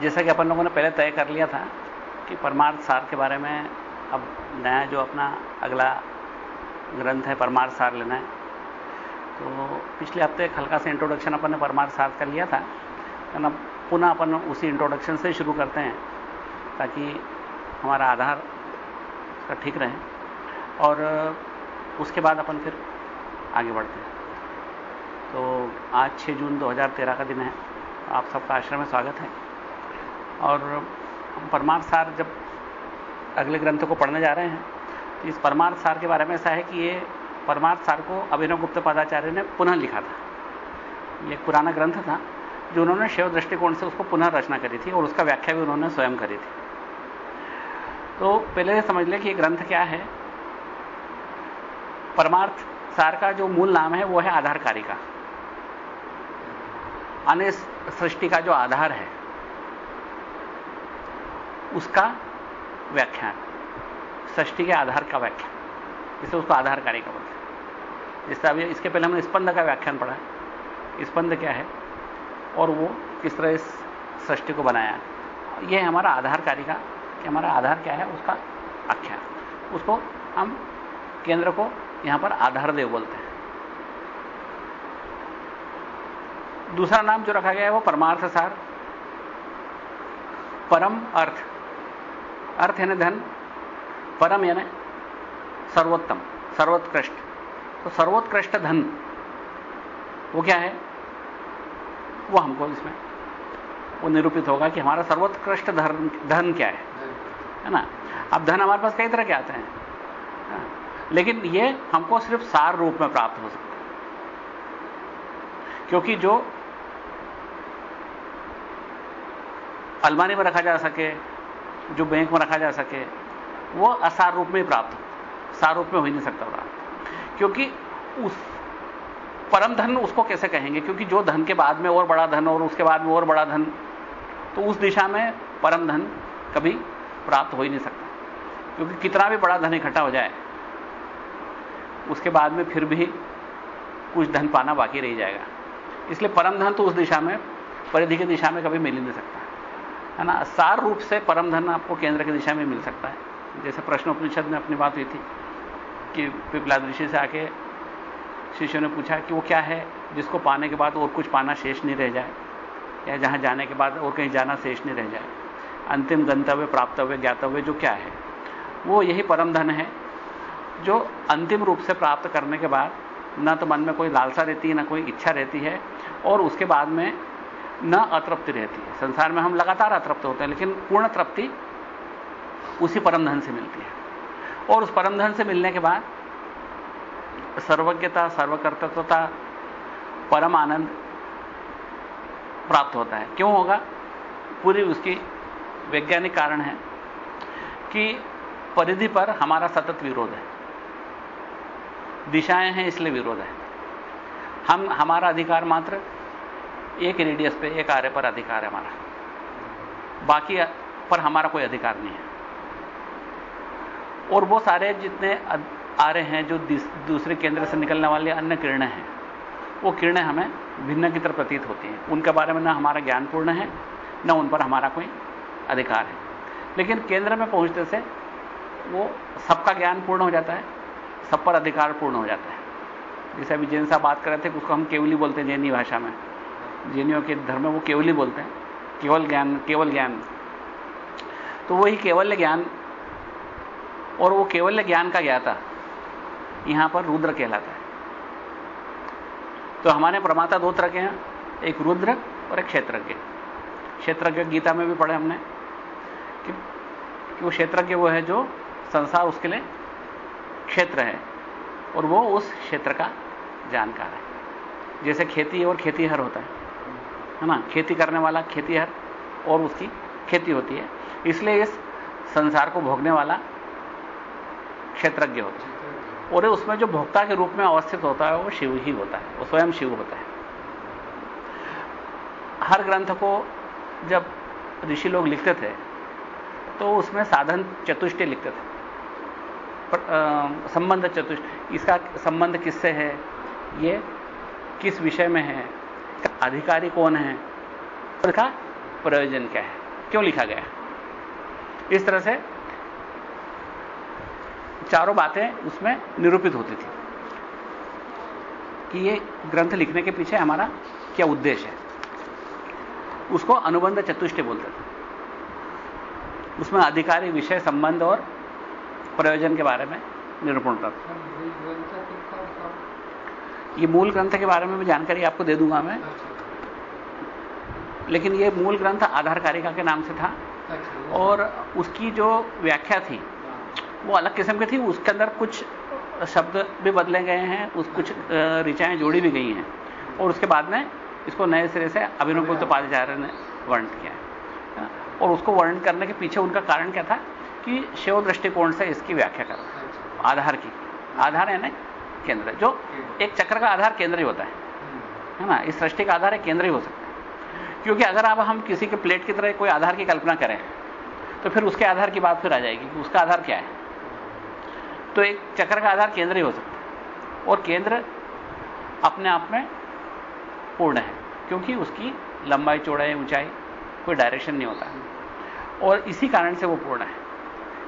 जैसा कि अपन लोगों ने पहले तय कर लिया था कि परमार्थ सार के बारे में अब नया जो अपना अगला ग्रंथ है, परमार्थ सार लेना है। तो पिछले हफ़्ते एक हल्का सा इंट्रोडक्शन अपन ने परमार्थ सार का लिया था। ना पुनः अपन उसी इंट्रोडक्शन से शुरू करते हैं, ताकि हमारा आधार का ठीक रहे। और उसके बाद अपन फिर आगे बढ़ते हैं। तो आज 6 जून 2013 का दिन है। आप सबका आश्रम में स्वागत है। और परमार्थ सार जब अगले ग्रंथ को पढ़ने जा रहे हैं तो इस परमार्थ सार के बारे में ऐसा है कि ये परमार्थ सार को अभिनव गुप्त पदाचार्य ने पुनः लिखा था। ये पुराना ग्रंथ था, जो उन्होंने शैव दृष्टिकोण से उसको पुनः रचना करी थी और उसका व्याख्या भी उन्होंने स्वयं करी थी। तो पहले समझ लें कि ये ग्रंथ क्या है। परमार्थ सार का जो मूल नाम है, वो है आधार कारिका अन्य सृष्टि का जो आधार है उसका व्याख्यान। सृष्टि के आधार का व्याख्यान। इसे उसको आधार कार्य का बोलते हैं जिससे अभी इसके पहले हमने स्पंद का व्याख्यान पढ़ा। स्पंद क्या है? और वो किस तरह इस सृष्टि को बनाया? है हमारा आधार कारिका कि हमारा आधार क्या है, उसका आख्यान। उसको हम केंद्र को यहाँ पर आधार देव बोलते हैं। दूसरा नाम जो रखा गया है वो परमार्थ सार। परम अर्थ। अर्थ यानी धन? परम यानी सर्वोत्तम, सर्वोत्कृष्ट। तो सर्वोत्कृष्ट धन, वो क्या है? वो हमको इसमें, वो निरूपित होगा कि हमारा सर्वोत्कृष्ट धन धन क्या है? है ना? अब धन हमारे पास कई तरह के आते हैं। हाँ। लेकिन ये हमको सिर्फ़ सार रूप में प्राप्त हो सकता है। क्योंकि जो अलमारी में रखा जा सके जो बैंक में रखा जा सके, वो असार रूप में ही प्राप्त हो। सार रूप में हो ही नहीं सकता प्राप्त क्योंकि उस परम धन उसको कैसे कहेंगे? क्योंकि जो धन के बाद में और बड़ा धन और उसके बाद में और बड़ा धन तो उस दिशा में परम धन कभी प्राप्त हो ही नहीं सकता। क्योंकि कितना भी बड़ा धन इकट्ठा हो जाए, उसके बाद में फिर भी कुछ धन पाना बाकी रह जाएगा। इसलिए परम धन तो उस दिशा में, परिधि की दिशा में कभी मिल ही नहीं सकता। है ना, सार रूप से परम धन आपको केंद्र की दिशा में मिल सकता है। जैसे प्रश्न उपनिषद में अपनी बात हुई थी कि पिपला ऋषि से आके शिष्यों ने पूछा कि वो क्या है, जिसको पाने के बाद और कुछ पाना शेष नहीं रह जाए, या जहाँ जाने के बाद और कहीं जाना शेष नहीं रह जाए। अंतिम गंतव्य, प्राप्तव्य, ज्ञातव्य जो क्या है? वो यही परम धन है, जो अंतिम रूप से प्राप्त करने के बाद न तो मन में कोई लालसा रहती है ना कोई इच्छा रहती है, और उसके बाद में न अतृप्ति रहती है। संसार में हम लगातार अतृप्त होते हैं, लेकिन पूर्ण तृप्ति उसी परम धन से मिलती है। और उस परम धन से मिलने के बाद सर्वज्ञता, सर्वकर्तृत्वता, परम आनंद प्राप्त होता है। क्यों होगा? पूरी उसकी वैज्ञानिक कारण है कि परिधि पर हमारा सतत विरोध है। दिशाएँ हैं, इसलिए विरोध है। हम, हमारा अधिकार मात्र एक रेडियस पे, एक आर्य पर अधिकार है हमारा। बाकी पर हमारा कोई अधिकार नहीं है। और वो सारे जितने आ रहे हैं जो दूसरे केंद्र से निकलने वाले अन्य किरणें हैं, वो किरणें हमें भिन्न की तरह प्रतीत होती हैं। उनके बारे में ना हमारा ज्ञान पूर्ण है, न उन पर हमारा कोई अधिकार है। लेकिन केंद्र में पहुँचने से वो सबका ज्ञान पूर्ण हो जाता है, सब पर अधिकार पूर्ण हो जाता है। जैसे अभी जैन साहब बात कर रहे थे उसको हम केवली बोलते हैं जैनी भाषा में। जैनियों के धर्म वो केवल ही बोलते हैं। केवल ज्ञान केवल ज्ञान। तो वही केवल ज्ञान और वो केवल ज्ञान का ज्ञाता यहाँ पर रुद्र कहलाता है। तो हमारे प्रमाता दो तरह के हैं एक रुद्र और एक क्षेत्रज्ञ। क्षेत्रज्ञ गीता में भी पढ़े हमने कि, कि वो क्षेत्रज्ञ वो है जो संसार उसके लिए क्षेत्र है और वो उस क्षेत्र का जानकार है। जैसे खेती और खेतीहर होता है। है ना? खेती करने वाला खेती खेतीहर और उसकी खेती होती है। इसलिए इस संसार को भोगने वाला क्षेत्रज्ञ होता है। और उसमें जो भोक्ता के रूप में अवस्थित होता है वो शिव ही होता है। वो स्वयं शिव होता है। हर ग्रंथ को जब ऋषि लोग लिखते थे तो उसमें साधन चतुष्टय लिखते थे। संबंध चतुष्ट इसका संबंध किससे है? ये किस विषय में है? अधिकारी कौन है? उसका प्रयोजन क्या है? क्यों लिखा गया? इस तरह से चारों बातें उसमें निरूपित होती थी कि ये ग्रंथ लिखने के पीछे हमारा क्या उद्देश्य है? उसको अनुबंध चतुष्ट बोलते थे। उसमें अधिकारी विषय संबंध और प्रयोजन के बारे में निरूपण करता ये मूल ग्रंथ के बारे में भी जानकारी आपको दे दूँगा मैं। लेकिन ये मूल ग्रंथ आधार कारिका के नाम से था। और उसकी जो व्याख्या थी वो अलग किस्म की थी। उसके अंदर कुछ शब्द भी बदले गए हैं उस कुछ ऋचाएँ जोड़ी भी गई हैं। और उसके बाद में इसको नए सिरे से अभिनव। गुप्त पादाचार्य ने वर्ण किया है। और उसको वर्ण करने के पीछे उनका कारण क्या था कि शिव दृष्टिकोण से इसकी व्याख्या कर। आधार की। आधार है ना केंद्र जो एक चक्र का आधार केंद्र ही होता है। है ना? इस सृष्टि का आधार एक केंद्र ही हो सकता है। क्योंकि अगर अब हम किसी के प्लेट की तरह कोई आधार की कल्पना करें तो फिर उसके आधार की बात फिर आ जाएगी कि उसका आधार क्या है। तो एक चक्र का आधार केंद्र ही हो सकता है, और केंद्र अपने आप में पूर्ण है, क्योंकि उसकी लंबाई, चौड़ाई, ऊंचाई कोई डायरेक्शन नहीं होता। और इसी कारण से वो पूर्ण है,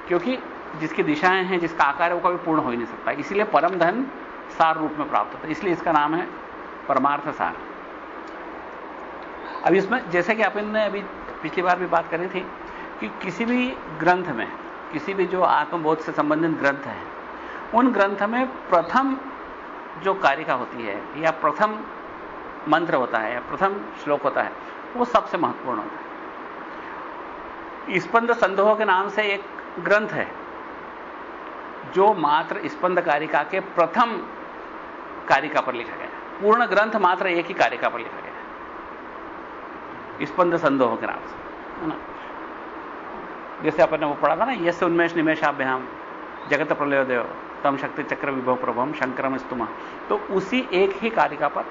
क्योंकि जिसकी दिशाएँ हैं, जिसका आकार है, वो कभी पूर्ण हो ही नहीं सकता। इसीलिए परम धन सार रूप में प्राप्त होता है। इसलिए इसका नाम है परमार्थ सार। अब इसमें जैसे कि अपन ने अभी पिछली बार भी बात करी थी कि किसी भी ग्रंथ में, किसी भी जो आत्मबोध से संबंधित ग्रंथ है, उन ग्रंथ में प्रथम जो कारिका होती है, या प्रथम मंत्र होता है, या प्रथम श्लोक होता है, वो सबसे महत्वपूर्ण होता है। स्पंद संदोह के नाम से एक ग्रंथ है, जो मात्र स्पंद कारिका के प्रथम कारिका पर लिखा गया पूर्ण ग्रंथ मात्र एक ही कारिका पर लिखा गया स्पंद संदोह के नाम से जैसे अपन ने वो पढ़ा था ना यश उन्मेष निमेशाभ्याम जगत प्रलय देव तम शक्ति चक्र विभव प्रभम, शंकरम स्तुमा तो उसी एक ही कारिका पर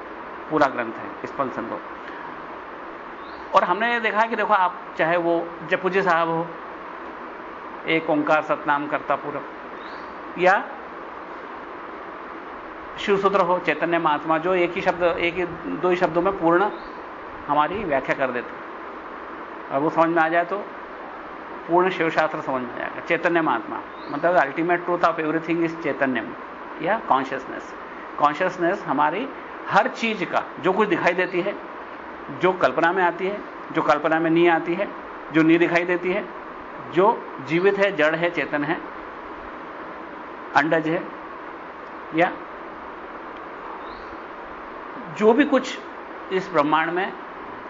पूरा ग्रंथ है स्पंद संदोह। और हमने ये देखा कि देखो आप चाहे वो जपुजी साहब हो, एक ओंकार सतनाम करता पूरा या शिवसूत्र हो, चैतन्य महात्मा, जो एक ही शब्द, एक ही दो ही शब्दों में पूर्ण हमारी व्याख्या कर देते और वो समझ में आ जाए तो पूर्ण शिवशास्त्र समझ में आ जाएगा। चैतन्य महात्मा। मतलब ultimate truth of everything is चैतन्य या कॉन्शियसनेस कॉन्शियसनेस हमारी हर चीज़ का, जो कुछ दिखाई देती है, जो कल्पना में आती है, जो कल्पना में नहीं आती है, जो नहीं दिखाई देती है, जो जीवित है, जड़ है, चेतन है, अंडज है, या जो भी कुछ इस ब्रह्मांड में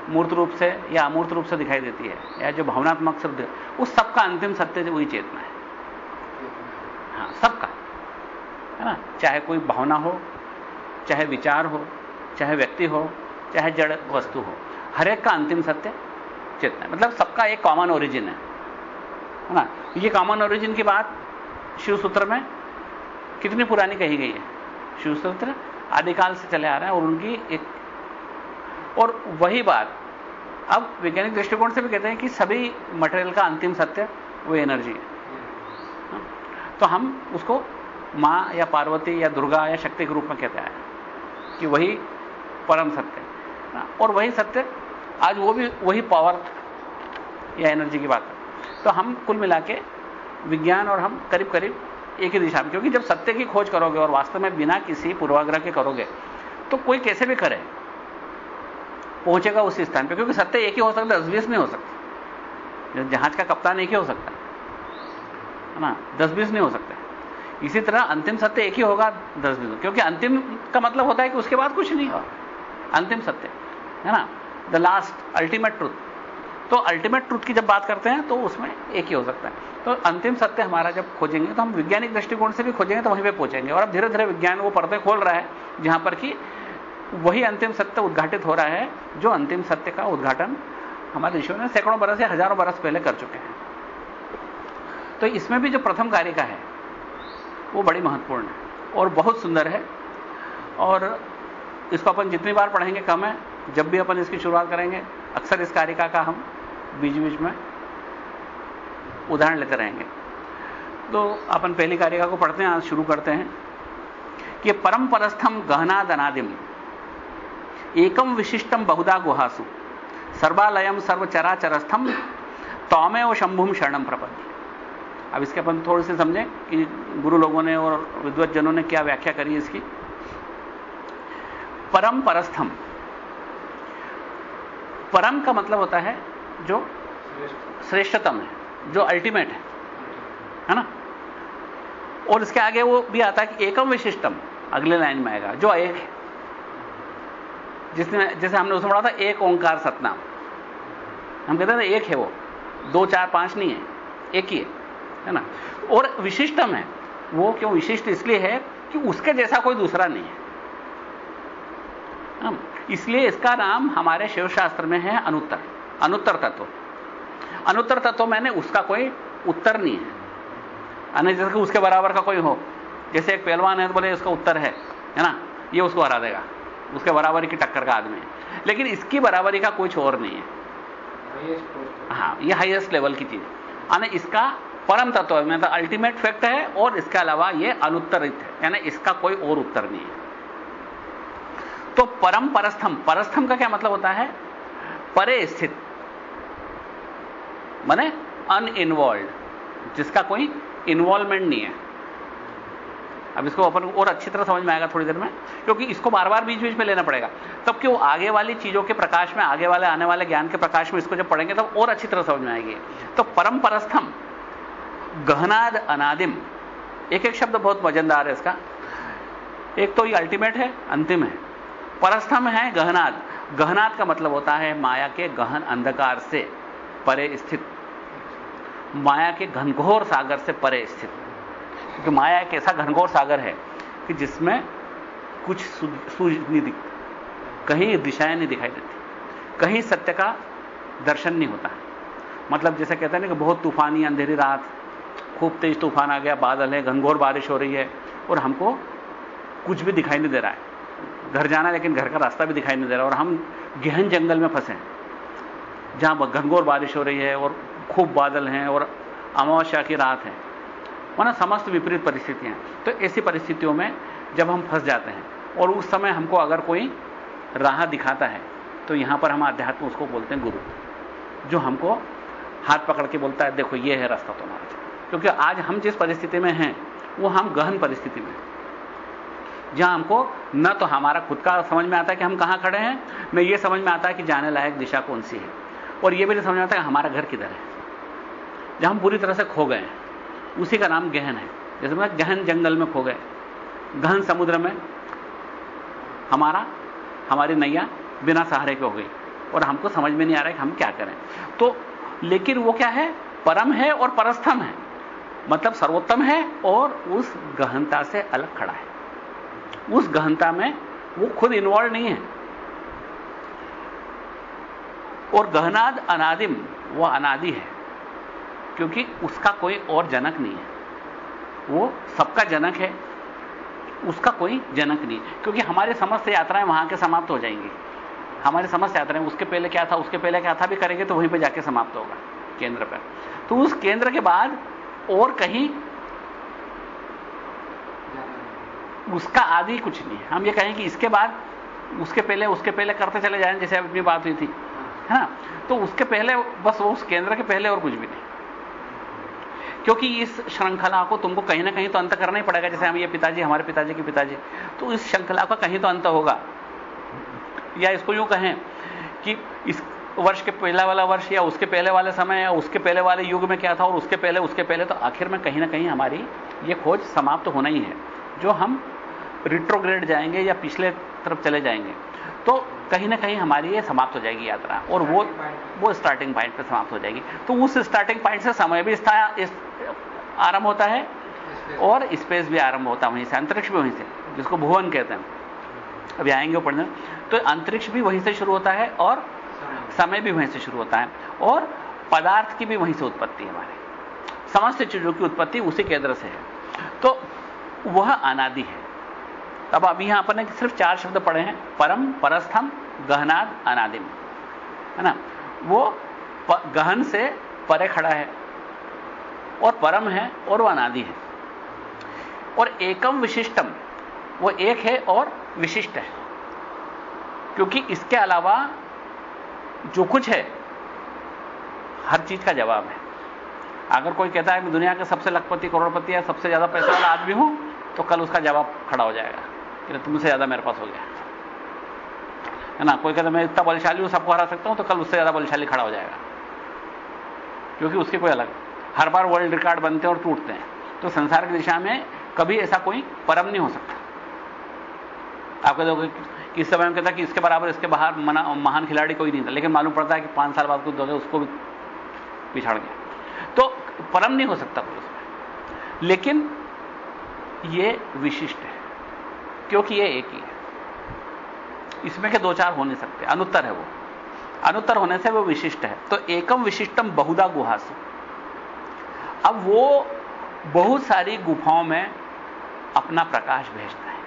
मूर्त रूप से या अमूर्त रूप से दिखाई देती है, या जो भावनात्मक शब्द, उस सबका अंतिम सत्य वही चेतना है। हाँ सबका। है ना? चाहे कोई भावना हो, चाहे विचार हो, चाहे व्यक्ति हो, चाहे जड़ वस्तु हो, हर एक का अंतिम सत्य चेतना मतलब सबका एक कॉमन ओरिजिन है। है ना? ये कॉमन ओरिजिन की बात शिव सूत्र में कितनी पुरानी कही गई है? शिव सूत्र आदिकाल से चले आ रहे हैं और उनकी एक और वही बात, अब वैज्ञानिक दृष्टिकोण से भी कहते हैं कि सभी मटेरियल का अंतिम सत्य वो एनर्जी है हाँ? तो हम उसको माँ या पार्वती या दुर्गा या शक्ति के रूप में कहते हैं कि वही परम सत्य हाँ? और वही सत्य, आज वो भी वही पावर या एनर्जी की बात है तो हम कुल मिला के विज्ञान और हम करीब करीब एक ही दिशा में, क्योंकि जब सत्य की खोज करोगे और वास्तव में बिना किसी पूर्वाग्रह के करोगे तो कोई कैसे भी करे पहुंचेगा उसी स्थान पे, क्योंकि सत्य एक ही हो सकता है दस बीस नहीं हो सकता। जहाज़ का कप्तान एक ही हो सकता है ना? दस बीस नहीं हो सकता इसी तरह अंतिम सत्य एक ही होगा दस बीस क्योंकि अंतिम का मतलब होता है कि उसके बाद कुछ नहीं होगा। अंतिम सत्य, है ना? द लास्ट अल्टीमेट ट्रूथ तो अल्टीमेट ट्रूथ की जब बात करते हैं तो उसमें एक ही हो सकता है। तो अंतिम सत्य हमारा जब खोजेंगे तो हम वैज्ञानिक दृष्टिकोण से भी खोजेंगे तो वहीं पे पहुँचेंगे। और अब धीरे धीरे विज्ञान वो पर्दे खोल रहा है, जहाँ पर कि वही अंतिम सत्य उद्घाटित हो रहा है, जो अंतिम सत्य का उद्घाटन हमारे ऋषियों ने सैकड़ों बरस या हज़ारों बरस पहले कर चुके हैं। तो इसमें भी जो प्रथम कारिका है, वो बड़ी महत्वपूर्ण है और बहुत सुंदर है। और इसको अपन जितनी बार पढ़ेंगे कम है, जब भी अपन इसकी शुरुआत करेंगे, अक्सर इस कारिका का हम बीच बीच में उदाहरण लेते रहेंगे। तो अपन पहली कारिका को पढ़ते हैं, आज शुरू करते हैं कि परम परस्थम गहना दनादिम एकम विशिष्टम बहुधा गुहासु। सर्वालयम सर्वचराचरस्थम तौमे और शंभुम शरणम प्रपद्य। अब इसके अपन थोड़े से समझें कि गुरु लोगों ने और विद्वत जनों ने क्या व्याख्या करी इसकी। परम परस्थम। परम का मतलब होता है जो श्रेष्ठतम है, जो अल्टीमेट है। है ना? और इसके आगे वो भी आता है कि एकम विशिष्टम, अगले लाइन में आएगा, जो एक जिसने, जैसे हमने उसमें पढ़ा था एक ओंकार सतनाम। हम कहते हैं एक है वो। दो, चार, पाँच नहीं है। एक ही है है ना? और विशिष्टम है वो क्यों विशिष्ट? इसलिए है कि उसके जैसा कोई दूसरा नहीं है। इसलिए इसका नाम हमारे शिवशास्त्र में है अनुत्तर। अनुत्तर तत्व। अनुत्तर तत्व मैंने उसका कोई उत्तर नहीं है। जैसे उसके बराबर का कोई हो। जैसे एक पहलवान है तो बोले उसका उत्तर है। है ना? ये उसको हरा देगा। उसके बराबरी की टक्कर का आदमी है। लेकिन इसकी बराबरी का कुछ और नहीं है। हाँ। ये हाईएस्ट लेवल की चीज़। है इसका परम तत्व है मतलब अल्टीमेट फैक्ट है और इसके अलावा ये अनुत्तरित है। यानी इसका कोई और उत्तर नहीं है। तो परम परस्थम परस्थम का क्या मतलब होता है? परे स्थित। माने अनइन्वॉल्व जिसका कोई इन्वॉल्वमेंट नहीं है। अब इसको अपन और अच्छी तरह समझ में आएगा थोड़ी देर में, क्योंकि इसको बार बार बीच बीच में लेना पड़ेगा। तब कि वो आगे वाली चीज़ों के प्रकाश में, आगे वाले, आने वाले ज्ञान के प्रकाश में इसको जब पढ़ेंगे, तब और अच्छी तरह समझ में आएगी। तो परम परस्थम, गहनाद अनादिम एक एक शब्द बहुत मज़ेदार है इसका। एक तो ये अल्टीमेट है, अंतिम है। परस्थम है गहनाद। गहनाद का मतलब होता है माया के गहन अंधकार से परे स्थित। माया के घनघोर सागर से परे स्थित। क्योंकि माया एक ऐसा घनघोर सागर है कि जिसमें कुछ सूझ नहीं दिख, कहीं दिशाएँ नहीं दिखाई देती, कहीं सत्य का दर्शन नहीं होता मतलब जैसे कहते हैं ना कि बहुत तूफानी अंधेरी रात, खूब तेज तूफ़ान आ गया, बादल है, घनघोर बारिश हो रही है, और हमको कुछ भी दिखाई नहीं दे रहा है। घर जाना लेकिन घर का रास्ता भी दिखाई नहीं दे रहा और हम गहन जंगल में फंसे हैं, जहाँ घनघोर बारिश हो रही है, और खूब बादल हैं, और अमावस्या की रात है। वरना समस्त विपरीत परिस्थितियाँ तो ऐसी परिस्थितियों में जब हम फंस जाते हैं और उस समय हमको अगर कोई राह दिखाता है तो यहाँ पर हम अध्यात्म उसको बोलते हैं गुरु, जो हमको हाथ पकड़ के बोलता है, देखो, ये है रास्ता तुम्हारा। क्योंकि आज हम जिस परिस्थिति में हैं, वो हम गहन परिस्थिति में जहाँ हमको न तो हमारा खुद का समझ में आता है कि हम कहाँ खड़े हैं, न ये समझ में आता है कि जाने लायक दिशा कौन सी है। और ये भी नहीं समझ में आता है हमारा घर किधर है। जहाँ हम पूरी तरह से खो गए उसी का नाम गहन है। जैसे मैं गहन जंगल में खो गए। गहन समुद्र में हमारा, हमारी नैया बिना सहारे के हो गई। और हमको समझ में नहीं आ रहा है कि हम क्या करें। तो लेकिन वो क्या है? परम है और परस्थम है। मतलब सर्वोत्तम है और उस गहनता से अलग खड़ा है। उस गहनता में वो खुद इन्वॉल्व नहीं है। और गहनाद अनादिम, वो अनादि है। क्योंकि उसका कोई और जनक नहीं है। वो सबका जनक है। उसका कोई जनक नहीं क्योंकि हमारे समस्त यात्राएँ वहाँ के समाप्त हो जाएँगी। हमारी समस्त यात्राएँ, उसके पहले क्या था, उसके पहले क्या था, भी करेंगे तो वहीं पे जाके समाप्त होगा केंद्र पर। तो उस केंद्र के बाद और कहीं उसका आदि कुछ नहीं है। हम ये कहें कि इसके बाद, उसके पहले उसके पहले करते चले जाएँ, जैसे अपनी बात हुई थी। है ना तो उसके पहले, बस वो उस केंद्र के पहले और कुछ भी नहीं। क्योंकि इस श्रृंखला को तुमको कहीं ना कहीं तो अंत करना ही पड़ेगा, जैसे हम ये पिताजी, हमारे पिताजी के पिताजी। तो इस श्रृंखला का कहीं तो अंत होगा। या इसको यूँ कहें कि इस वर्ष के पहला वाला वर्ष या उसके पहले वाले समय या उसके पहले वाले युग में क्या था और उसके पहले उसके पहले तो आखिर में कहीं ना कहीं हमारी ये खोज समाप्त तो होना ही है, जो हम रिट्रोग्रेड जाएँगे या पिछले तरफ़ चले जाएँगे। तो कहीं ना कहीं हमारी ये समाप्त हो जाएगी यात्रा, और वो वो स्टार्टिंग पॉइंट पे समाप्त हो जाएगी। तो उस स्टार्टिंग पॉइंट से समय भी आरंभ होता है और स्पेस भी आरंभ होता है, वहीं से, अंतरिक्ष भी वहीं से, जिसको भुवन कहते हैं। अभी आएँगे पढ़ने तो अंतरिक्ष भी वहीं से शुरू होता है और समय भी वहीं से शुरू होता है और पदार्थ की भी वहीं से उत्पत्ति है हमारे। समस्त चीज़ों की उत्पत्ति उसी केंद्र से है। तो वह अनादि है। अब अभी यहाँ पर सिर्फ़ चार शब्द पढ़े हैं, परम, परस्थम, गहनाद, अनादिम। है ना? वो गहन से परे खड़ा है। और परम है और वह अनादि है। और एकम विशिष्टम, वो एक है और विशिष्ट है। क्योंकि इसके अलावा जो कुछ है, हर चीज़ का जवाब है। अगर कोई कहता है मैं दुनिया के सबसे लखपति, करोड़पति या सबसे ज़्यादा पैसे वाला आदमी हूँ तो कल उसका जवाब खड़ा हो जाएगा कि तुमसे ज़्यादा मेरे पास हो गया। है ना? कोई कहता मैं इतना बलशाली हूँ, सबको हरा सकता हूँ तो कल उससे ज़्यादा बलशाली खड़ा हो जाएगा। क्योंकि उसकी कोई अलग हर बार वर्ल्ड रिकॉर्ड बनते हैं और टूटते हैं। तो संसार की दिशा में कभी ऐसा कोई परम नहीं हो सकता। आप कह दोगे कि इस समय में कहता कि इसके बराबर, इसके बाहर महान खिलाड़ी कोई नहीं था। लेकिन मालूम पड़ता है कि पाँच साल बाद कुछ दोगे उसको भी पिछड़ गया। तो परम नहीं हो सकता कोई उसमें। लेकिन ये विशिष्ट है, क्योंकि ये एक ही है। इसमें के दो चार हो नहीं सकते। अनुत्तर है वो। अनुत्तर होने से वो विशिष्ट है। तो एकम विशिष्टम बहुधा गुहासु। अब वो बहुत सारी गुफाओं में अपना प्रकाश भेजता है।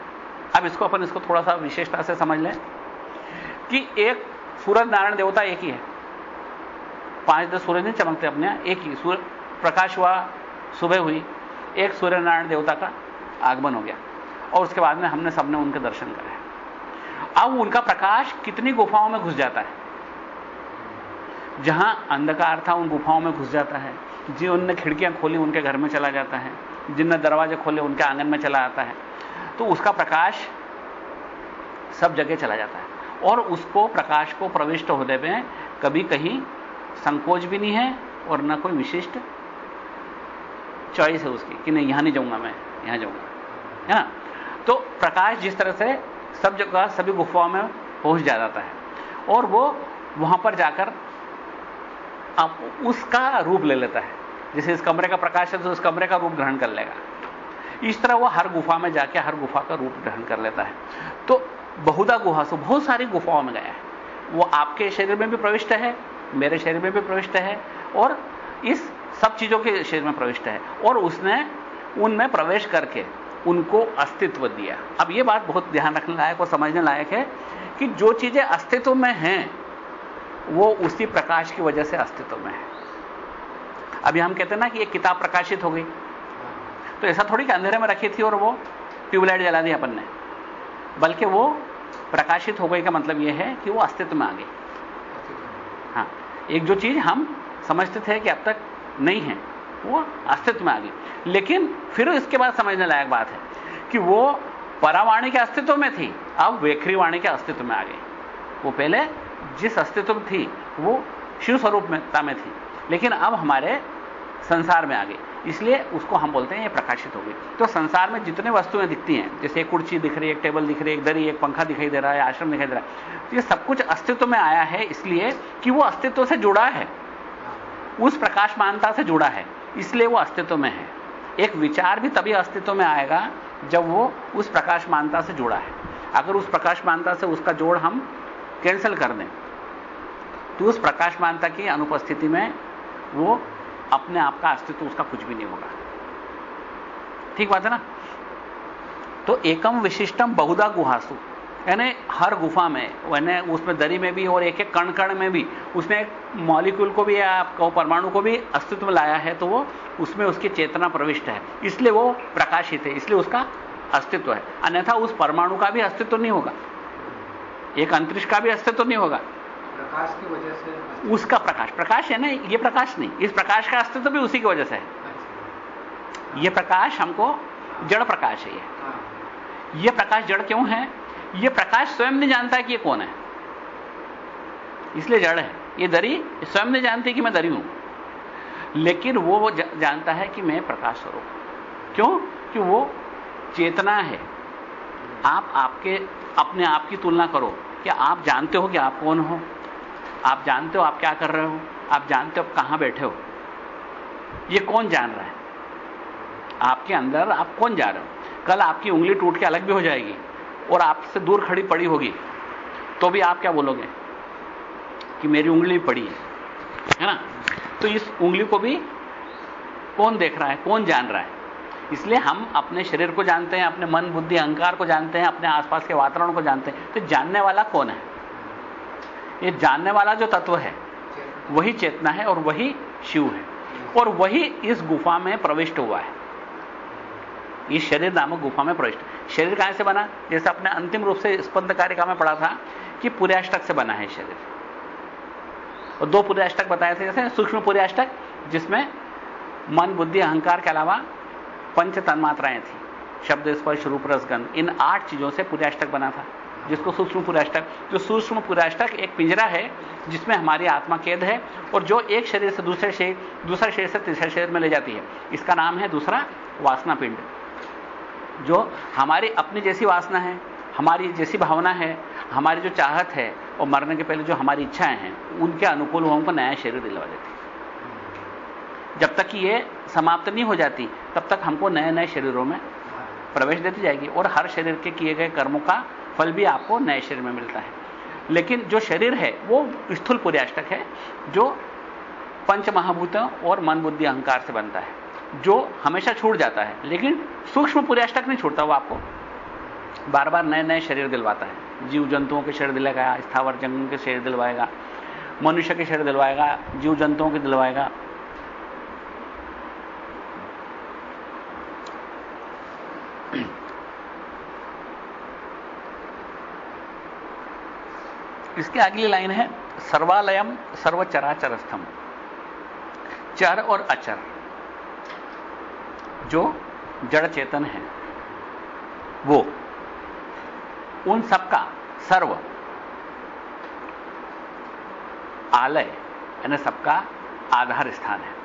अब इसको अपन इसको थोड़ा सा विशेषता से समझ लें कि एक सूरज नारायण देवता एक ही है। पाँच दस सूरज नहीं चमकते अपने एक ही। सूर्य प्रकाश हुआ, सुबह हुई, एक सूर्य नारायण देवता का आगमन हो गया। और उसके बाद में हमने सबने उनके दर्शन करे। अब उनका प्रकाश कितनी गुफाओं में घुस जाता है? जहाँ अंधकार था, उन गुफाओं में घुस जाता है। जिनने खिड़कियाँ खोली, उनके घर में चला जाता है। जिनने दरवाजे खोले, उनके आँगन में चला आता है। तो उसका प्रकाश सब जगह चला जाता है। और उसको, प्रकाश को प्रविष्ट होने में कभी कहीं संकोच भी नहीं है और ना कोई विशिष्ट चॉइस है उसकी कि नहीं, यहाँ नहीं जाऊँगा मैं, यहाँ जाऊँगा। है ना? तो प्रकाश जिस तरह से सब जगह, सभी गुफाओं में पहुँच जाता है। और वो वहाँ पर जाकर आप उसका रूप ले लेता है। जैसे इस कमरे का प्रकाश है तो उस कमरे का रूप ग्रहण कर लेगा। इस तरह वो हर गुफा में जाके हर गुफा का रूप ग्रहण कर लेता है। तो बहुधा गुहा, से बहुत सारी गुफाओं में गया है। वो आपके शरीर में भी प्रविष्ट है, मेरे शरीर में भी प्रविष्ट है, और इस सब चीज़ों के शरीर में प्रविष्ट है। और उसने उनमें प्रवेश करके उनको अस्तित्व दिया। अब यह बात बहुत ध्यान रखने लायक और समझने लायक है कि जो चीज़ें अस्तित्व में हैं, वो उसी प्रकाश की वजह से अस्तित्व में है। अभी हम कहते हैं ना कि एक किताब प्रकाशित हो गई। तो ऐसा थोड़ी कि अंधेरे में रखी थी और वो ट्यूबलाइट जला दी अपन ने। बल्कि वो प्रकाशित हो गई का मतलब यह है कि वो अस्तित्व में आ गई। हाँ एक जो चीज़ हम समझते थे कि अब तक नहीं है, वो अस्तित्व में आ गई। लेकिन फिर इसके बाद समझने लायक बात है कि वो परावाणी के अस्तित्व में थी, अब वेखरी वाणी के अस्तित्व में आ गई। वो पहले जिस अस्तित्व में थी, वो शिव स्वरूप में थी। लेकिन अब हमारे संसार में आ गई। इसलिए उसको हम बोलते हैं ये प्रकाशित हो गई। तो संसार में जितने वस्तुएँ दिखती हैं, जैसे एक कुर्सी दिख रही है, एक टेबल दिख रही है, एक दरी, एक पंखा दिखाई दे रहा है, आश्रम दिखाई दे रहा है तो ये सब कुछ अस्तित्व में आया है इसलिए कि वो अस्तित्व से जुड़ा है। उस प्रकाश मानता से जुड़ा है, इसलिए वो अस्तित्व में है। एक विचार भी तभी अस्तित्व में आएगा जब वो उस प्रकाश मानता से जुड़ा है। अगर उस प्रकाश मानता से उसका जोड़ हम कैंसिल कर दें तो उस प्रकाश मानता की अनुपस्थिति में वो अपने आप का अस्तित्व, उसका कुछ भी नहीं होगा। ठीक बात है ना? तो एकम विशिष्टम बहुधा गुहासु। यानी हर गुफा में, यानी उसमें दरी में भी और एक एक कण कण में भी उसने एक मॉलिक्यूल को भी आपको परमाणु को भी अस्तित्व में लाया है तो वो उसमें उसकी चेतना प्रविष्ट है। इसलिए वो प्रकाशित है, इसलिए उसका अस्तित्व है। अन्यथा उस परमाणु का भी अस्तित्व नहीं होगा। एक अंतरिक्ष का भी अस्तित्व नहीं होगा। प्रकाश की वजह से उसका प्रकाश। प्रकाश है ना ये प्रकाश नहीं। इस प्रकाश का अस्तित्व भी उसी की वजह से है। अच्छा। ये प्रकाश हमको जड़ प्रकाश है ये। हाँ। ये प्रकाश जड़ क्यों है? ये प्रकाश स्वयं नहीं जानता कि ये कौन है। इसलिए जड़ है। ये दरी स्वयं नहीं जानती कि मैं दरी हूँ। लेकिन वो जानता है कि मैं प्रकाश स्वरूप क्यों? कि वो चेतना है। आप आपके अपने आप की तुलना करो कि आप जानते हो कि आप कौन हो। आप जानते हो आप क्या कर रहे हो? आप जानते हो आप कहाँ बैठे हो? ये कौन जान रहा है? आपके अंदर आप कौन जा रहे हो? कल आपकी उंगली टूट के अलग भी हो जाएगी और आपसे दूर खड़ी पड़ी होगी। तो भी आप क्या बोलोगे? कि मेरी उंगली पड़ी है। है ना? तो इस उंगली को भी कौन देख रहा है? कौन जान रहा है? इसलिए हम अपने शरीर को जानते हैं, अपने मन, बुद्धि, अहंकार को जानते हैं, अपने आसपास के वातावरण को जानते हैं। तो जानने वाला कौन है? ये जानने वाला जो तत्व है, वही चेतना है और वही शिव है। और वही इस गुफा में प्रविष्ट हुआ है। इस शरीर नामक गुफा में प्रविष्ट। शरीर कहाँ से बना? जैसे अपने अंतिम रूप से स्पंद कारिका में पढ़ा था कि पुर्याष्टक से बना है शरीर। और दो पूरे अष्टक बताए थे, जैसे सूक्ष्म पूरे अष्टक जिसमें मन, बुद्धि, अहंकार के अलावा पंच तन्मात्राएँ थी। शब्द, स्पर्श, रूप रसगन इन आठ चीज़ों से पूरे अष्टक बना था। जिसको सूक्ष्म पुराष्टक जो सूक्ष्म पुराष्टक एक पिंजरा है, जिसमें हमारी आत्मा कैद है और जो एक शरीर से दूसरे शरीर दूसरे शरीर से तीसरे शरीर में ले जाती है। इसका नाम है दूसरा वासना पिंड। जो हमारी अपनी जैसी वासना है, हमारी जैसी भावना है, हमारी जो चाहत है और मरने के पहले जो हमारी इच्छाएँ हैं, उनके अनुकूल वो हमको नया शरीर दिलवा देती जब तक कि ये समाप्त नहीं हो जाती, तब तक हमको नए नए शरीरों में प्रवेश देती जाएगी और हर शरीर के किए गए कर्मों का फल भी आपको नए शरीर में मिलता है। लेकिन जो शरीर है, वो स्थूल पुर्याष्टक है, जो पंच महाभूतों और मन बुद्धि अहंकार से बनता है, जो हमेशा छूट जाता है, लेकिन सूक्ष्म पुर्याष्टक नहीं छूटता, वो आपको बार बार नए नए शरीर दिलवाता है। जीव जंतुओं के शरीर दिलाएगा स्थावर जंगल के शरीर दिलवाएगा, मनुष्य के शरीर दिलवाएगा जीव जंतुओं के दिलवाएगा इसकी अगली लाइन है, सर्वालयम सर्वचराचर स्थम चर और अचर, जो जड़ चेतन है, वो, उन सबका सर्व, आलय, यानी सबका आधार स्थान है।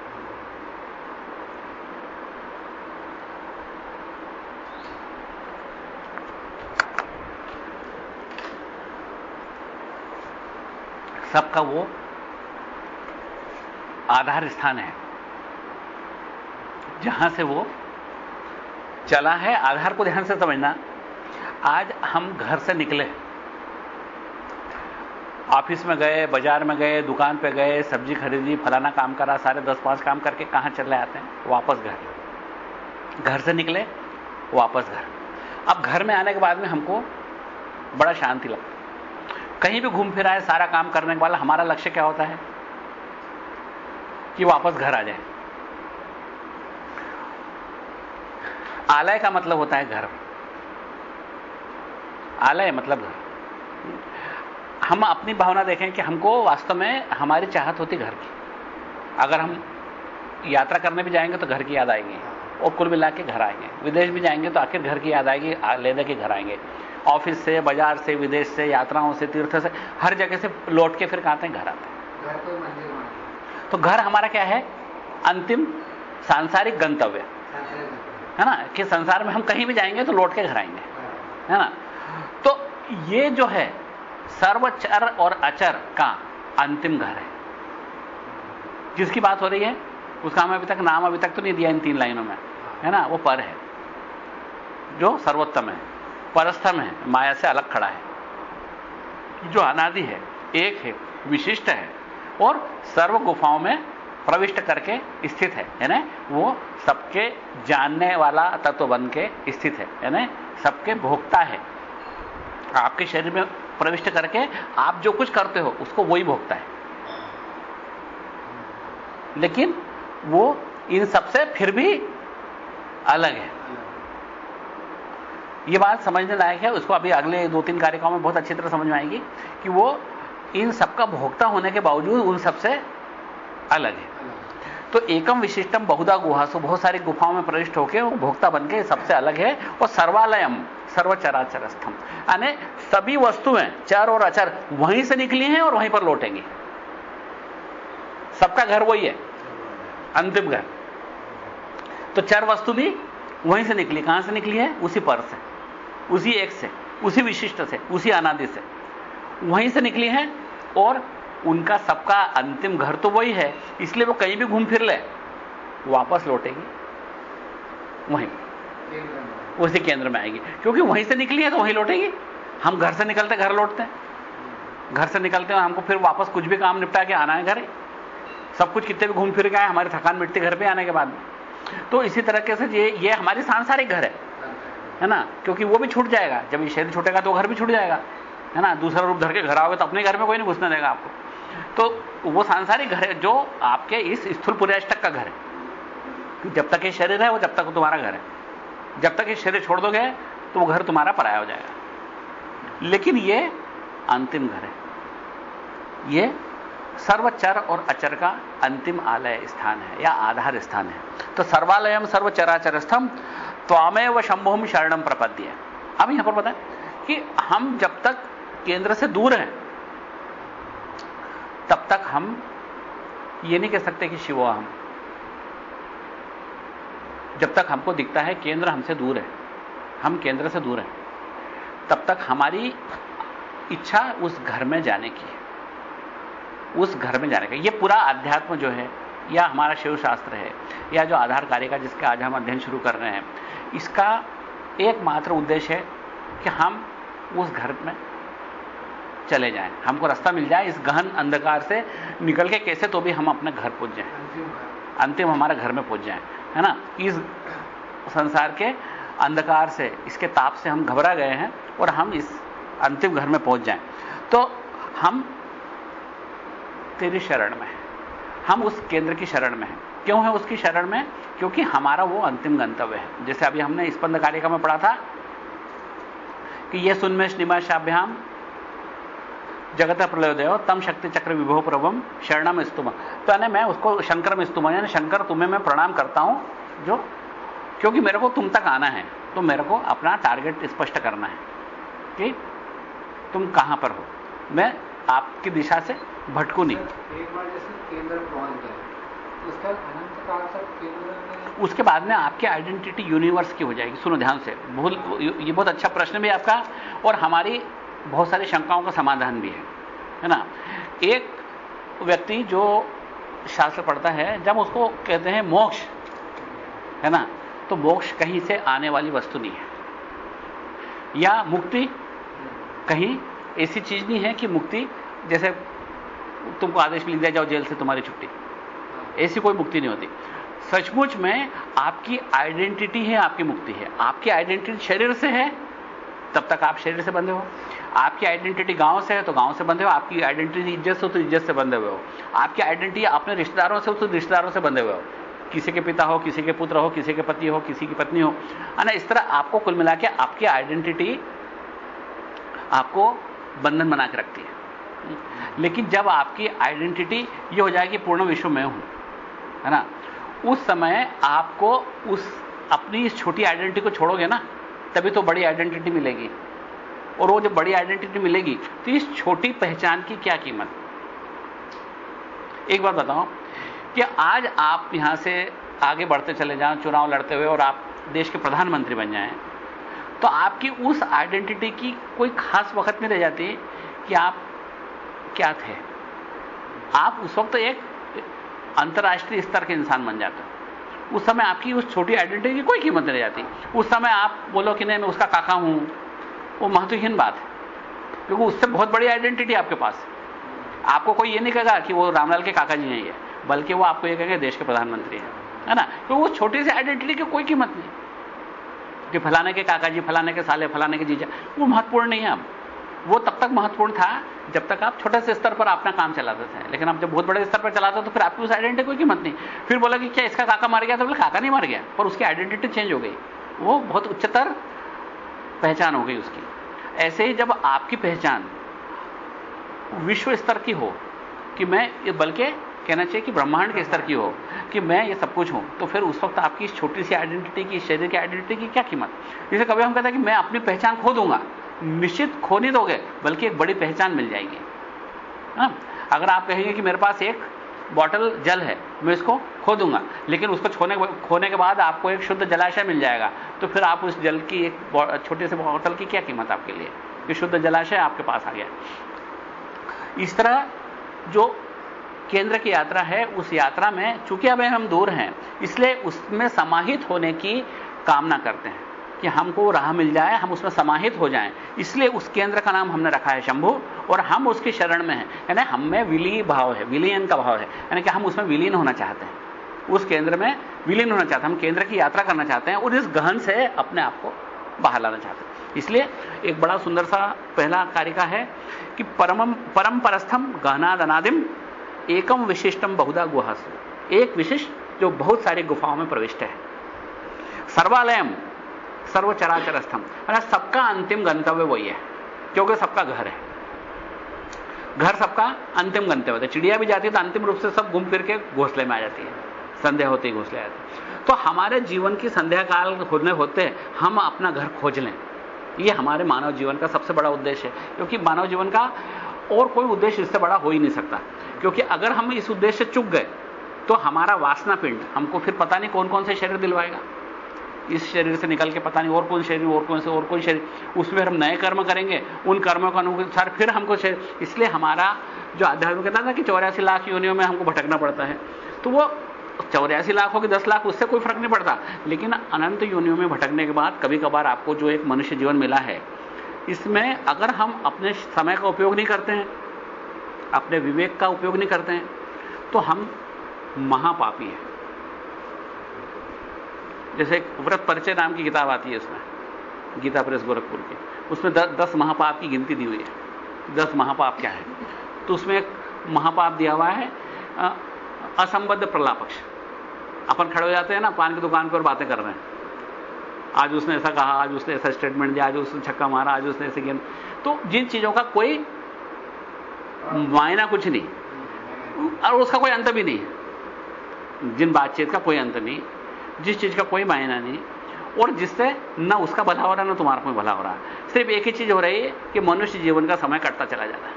सबका वो आधार स्थान है। जहाँ से वो चला है, आधार को ध्यान से समझना। आज हम घर से निकले। ऑफ़िस में गए, बाज़ार में गए, दुकान पे गए, सब्ज़ी खरीदी, फलाना काम करा, सारे दस पाँच काम करके कहाँ चले आते हैं? वापस घर। घर से निकले, वापस घर। अब घर में आने के बाद में हमको बड़ा शांति लगता कहीं भी घूम फिर आए सारा काम करने बाद हमारा लक्ष्य क्या होता है? कि वापस घर आ जाए। आलय का मतलब होता है घर। आलय मतलब घर। हम अपनी भावना देखें कि हमको वास्तव में हमारी चाहत होती घर की। अगर हम यात्रा करने भी जाएँगे तो घर की याद आएगी। और कुल मिला के घर आएँगे। विदेश भी जाएँगे तो आखिर घर की याद आएगी लेने के घर आएँगे। ऑफ़िस से बाज़ार से विदेश से यात्राओं से तीर्थ से हर जगह से लौट के फिर कहते हैं? घर आते हैं। तो घर हमारा क्या है? अंतिम सांसारिक गंतव्य। है ना? कि संसार में हम कहीं भी जाएँगे तो लौट के घर आएँगे। है ना? तो ये जो है सर्वचर और अचर का अंतिम घर है। जिसकी बात हो रही है उसका हमें अभी तक नाम अभी तक तो नहीं दिया इन तीन लाइनों में। है ना? वो पर है। जो सर्वोत्तम है। परस्थम है माया से अलग खड़ा है। जो अनादि है, एक है, विशिष्ट है, और सर्व गुफाओं में प्रविष्ट करके स्थित है। यानी वो सबके जानने वाला तत्व बन के स्थित है। यानी सबके भोक्ता है। आपके शरीर में प्रविष्ट करके आप जो कुछ करते हो, उसको वही भोगता है। लेकिन वो इन सबसे फिर भी अलग है। ये बात समझने लायक है, उसको अभी अगले दो तीन कार्यक्रमों में बहुत अच्छी तरह समझ में आएगी कि वो इन सबका भोक्ता होने के बावजूद उन सबसे अलग है। तो एकम विशिष्टम बहुधा गुहासु, बहुत सारी गुफाओं में प्रविष्ट होकर वो भोक्ता बन के सबसे अलग है और सर्वालयम सर्वचराचर स्थम यानी सभी वस्तुएँ, चर और अचर वहीं से निकली हैं और वहीं पर लौटेंगी। सबका घर वही है, अंतिम घर। तो चर वस्तु भी वहीं से निकली, कहाँ से निकली है? उसी पर से। उसी एक से, उसी विशिष्ट से, उसी अनादि से। वहीं से निकली है और उनका सबका अंतिम घर तो वही है, इसलिए वो कहीं भी घूम फिर ले, वापस लौटेगी। वहीं। उसी केंद्र में आएगी। क्योंकि वहीं से निकली है तो वहीं लौटेगी। हम घर से निकलते, घर लौटते हैं। घर से निकलते हैं हमको फिर वापस कुछ भी काम निपटा के आना है घर। सब कुछ कितने भी घूम फिर के आए, हमारी थकान मिटती, घर पे आने के बाद। तो इसी तरह से ये ये हमारी सांसारिक घर है। है ना? क्योंकि वो भी छूट जाएगा। जब ये शरीर छूटेगा तो घर भी छूट जाएगा। है ना? दूसरा रूप धर के घर आओगे तो अपने घर में कोई नहीं घुसने देगा आपको। तो वो सांसारिक घर है जो आपके इस स्थूल पुर्याष्टक का घर है। जब तक ये शरीर है, वो जब तक तुम्हारा घर है। जब तक ये शरीर छोड़ दोगे तो वो घर तुम्हारा पराया हो जाएगा। लेकिन ये अंतिम घर है। ये सर्वचर और अचर का अंतिम आलय स्थान है या आधार स्थान है। तो सर्वालयम सर्वचराचर स्थम त्वामेव शंभुम शरणम प्रपद्य। अब यहाँ पर बताएँ कि हम जब तक केंद्र से दूर हैं, तब तक हम ये नहीं कह सकते कि शिवो हम जब तक हमको दिखता है केंद्र हमसे दूर है, हम केंद्र से दूर हैं, तब तक हमारी इच्छा उस घर में जाने की है। उस घर में जाने का ये पूरा अध्यात्म जो है, या हमारा शिव शास्त्र है, या जो आधार कार्य का जिसका आज हम अध्ययन शुरू कर रहे हैं इसका एकमात्र उद्देश्य है कि हम उस घर में चले जाएँ। हमको रास्ता मिल जाए इस गहन अंधकार से निकल के कैसे तो भी हम अपने घर पहुँच जाएँ। अंतिम हमारे घर में पहुँच जाएँ है ना? इस संसार के अंधकार से इसके ताप से हम घबरा गए हैं और हम इस अंतिम घर में पहुँच जाएँ। तो हम तेरी शरण में हैं। हम उस केंद्र की शरण में हैं। क्यों है उसकी शरण में? क्योंकि हमारा वो अंतिम गंतव्य है। जैसे अभी हमने स्पंद कारिका में पढ़ा था कि ये सुन्मेश निमाशाभ्याम जगत प्रलयोदय तम शक्ति चक्र विभो प्रभम, शरणम स्तुम। तो यानी मैं उसको शंकर में स्तुम, यानी शंकर तुम्हें मैं प्रणाम करता हूँ, जो क्योंकि मेरे को तुम तक आना है तो मेरे को अपना टारगेट स्पष्ट करना है कि तुम कहाँ पर हो। मैं आपकी दिशा से भटकू नहीं। एक बार जैसे केंद्र पहुँच गए। उसका बाद में आपकी आइडेंटिटी यूनिवर्स की हो जाएगी। सुनो ध्यान से। भूल, ये बहुत अच्छा प्रश्न भी आपका। और हमारी बहुत सारी शंकाओं का समाधान भी है। है ना? एक व्यक्ति जो शास्त्र पढ़ता है, जब उसको कहते हैं मोक्ष, है ना? तो मोक्ष कहीं से आने वाली वस्तु नहीं है। या मुक्ति कहीं ऐसी चीज़ नहीं है कि मुक्ति, जैसे तुमको आदेश मिल दिया जाओ जेल से तुम्हारी छुट्टी। ऐसी कोई मुक्ति नहीं होती। सचमुच में आपकी आइडेंटिटी है, आपकी मुक्ति है। आपकी आइडेंटिटी शरीर से है, तब तक आप शरीर से बंधे हो। आपकी आइडेंटिटी गाँव से है तो गाँव से बंधे हो। आपकी आइडेंटिटी इज़्ज़त से हो तो इज़्ज़त से बंधे हुए हो। आपकी आइडेंटिटी अपने रिश्तेदारों से हो तो रिश्तेदारों से बंधे हुए हो। किसी के पिता हो, किसी के पुत्र हो, किसी के पति हो, किसी की पत्नी हो। है ना? इस तरह आपको कुल मिला के आपकी आइडेंटिटी आपको बंधन बना के रखती है। लेकिन जब आपकी आइडेंटिटी ये हो जाएगी, पूर्ण विश्व में हूँ। है ना? उस समय आपको उस, अपनी इस छोटी आइडेंटिटी को छोड़ोगे ना, तभी तो बड़ी आइडेंटिटी मिलेगी। और वो जब बड़ी आइडेंटिटी मिलेगी तो इस छोटी पहचान की क्या कीमत? एक बात बताओ कि आज आप यहाँ से आगे बढ़ते चले जाएँ, चुनाव लड़ते हुए और आप देश के प्रधानमंत्री बन जाएँ तो आपकी उस आइडेंटिटी की कोई खास वक्त नहीं रह जाती कि आप क्या थे। आप उस वक्त एक अंतर्राष्ट्रीय स्तर के इंसान बन जाते हो। उस समय आपकी उस छोटी आइडेंटिटी की कोई कीमत नहीं जाती उस समय आप बोलो कि नहीं, मैं उसका काका हूँ। वो महत्वहीन बात है। क्योंकि उससे बहुत बड़ी आइडेंटिटी आपके पास आपको कोई ये नहीं कहेगा कि वो रामलाल के काका जी नहीं है, बल्कि वो आपको ये कहेंगे देश के प्रधानमंत्री हैं। है ना? तो वो छोटी सी आइडेंटिटी की कोई कीमत नहीं। कि फलाने के काका जी, फलाने के साले, फलाने के जीजा, वो महत्वपूर्ण नहीं है अब। वो तब तक महत्वपूर्ण था जब तक आप छोटे से स्तर पर अपना काम चलाते थे। लेकिन आप जब बहुत बड़े स्तर पर चलाते हो तो फिर आपकी उस आइडेंटिटी कोई कीमत नहीं। फिर बोला कि क्या इसका काका मर गया? तो बोले, काका नहीं मर गया। पर उसकी आइडेंटिटी चेंज हो गई। वो बहुत उच्चतर पहचान हो गई उसकी। ऐसे ही जब आपकी पहचान विश्व स्तर की हो, कि मैं ये बल्कि कहना चाहिए कि ब्रह्मांड के स्तर की हो, कि मैं ये सब कुछ हूँ तो फिर उस वक्त आपकी इस छोटी सी आइडेंटिटी की शरीर की आइडेंटिटी की क्या कीमत? जैसे कभी हम कहते हैं कि मैं अपनी पहचान खो दूँगा। निश्चित खो नहीं दोगे, बल्कि एक बड़ी पहचान मिल जाएगी। हाँ? अगर आप कहेंगे कि मेरे पास एक बॉटल जल है, मैं इसको खो दूँगा, लेकिन उसको छोने खोने के बाद आपको एक शुद्ध जलाशय मिल जाएगा तो फिर आप उस जल की एक छोटे से बॉटल की क्या कीमत आपके लिए? कि शुद्ध जलाशय आपके पास आ गया। इस तरह जो केंद्र की यात्रा है, उस यात्रा में चूँकि अब हम दूर हैं, इसलिए उसमें समाहित होने की कामना करते हैं। कि हमको राह मिल जाए, हम उसमें समाहित हो जाएँ। इसलिए उस केंद्र का नाम हमने रखा है शंभु, और हम उसकी शरण में हैं। यानी हम में विलीय भाव है विलीयन का भाव है। यानी कि हम उसमें विलीन होना चाहते हैं। उस केंद्र में विलीन होना चाहते हैं। हम केंद्र की यात्रा करना चाहते हैं और इस गहन से अपने आप को बाहर लाना चाहते हैं। इसलिए एक बड़ा सुंदर सा पहला कारिका है कि परम परम परस्थम गहनाद अनादिम एकम विशिष्टम बहुधा गुहास। एक विशिष्ट जो बहुत सारी गुफाओं में प्रविष्ट है। सर्वालयम सर्वचराचर स्तंभ सबका अंतिम गंतव्य वही है, क्योंकि सबका घर है। घर सबका अंतिम गंतव्य होता है। चिड़िया भी जाती है तो अंतिम रूप से सब घूम फिर के घोंसले में आ जाती है। संध्या होते ही घोंसले आ जाते तो हमारे जीवन की संध्या काल होने होते हम अपना घर खोज लें। ये हमारे मानव जीवन का सबसे बड़ा उद्देश्य है, क्योंकि मानव जीवन का और कोई उद्देश्य इससे बड़ा हो ही नहीं सकता। क्योंकि अगर हम इस उद्देश्य से चुक गए तो हमारा वासना पिंड हमको फिर पता नहीं कौन कौन से शरीर दिलवाएगा। इस शरीर से निकल के पता नहीं और कौन शरीर और कौन से, और कौन शरीर उसमें हम नए कर्म करेंगे, उन कर्मों के अनुसार फिर हमको इसलिए हमारा जो आध्यात्मिक कहता था कि चौरासी लाख योनियों में हमको भटकना पड़ता है। तो वो चौरासी लाख हो कि दस लाख, उससे कोई फ़र्क नहीं पड़ता। लेकिन अनंत योनियों में भटकने के बाद कभी कभार आपको जो एक मनुष्य जीवन मिला है, इसमें अगर हम अपने समय का उपयोग नहीं करते हैं, अपने विवेक का उपयोग नहीं करते हैं तो हम महापापी हैं। जैसे व्रत परिचय नाम की किताब आती है इसमें गीता प्रेस गोरखपुर की। उसमें दस, दस महापाप की गिनती दी हुई है। दस महापाप क्या है? तो उसमें एक महापाप दिया हुआ है असंबद्ध प्रलापक्ष। अपन खड़े हो जाते हैं ना पान की दुकान पर बातें कर रहे हैं। आज उसने ऐसा कहा आज उसने ऐसा स्टेटमेंट दिया आज उसने छक्का मारा आज उसने ऐसे गेम तो जिन चीज़ों का कोई मायना कुछ नहीं और उसका कोई अंत भी नहीं जिन बातचीत का कोई अंत नहीं जिस चीज़ का कोई मायना नहीं, और जिससे ना उसका भला हो रहा, न तुम्हारा कोई भला हो रहा। सिर्फ़ एक ही चीज़ हो रही है कि मनुष्य जीवन का समय कटता चला जाता है।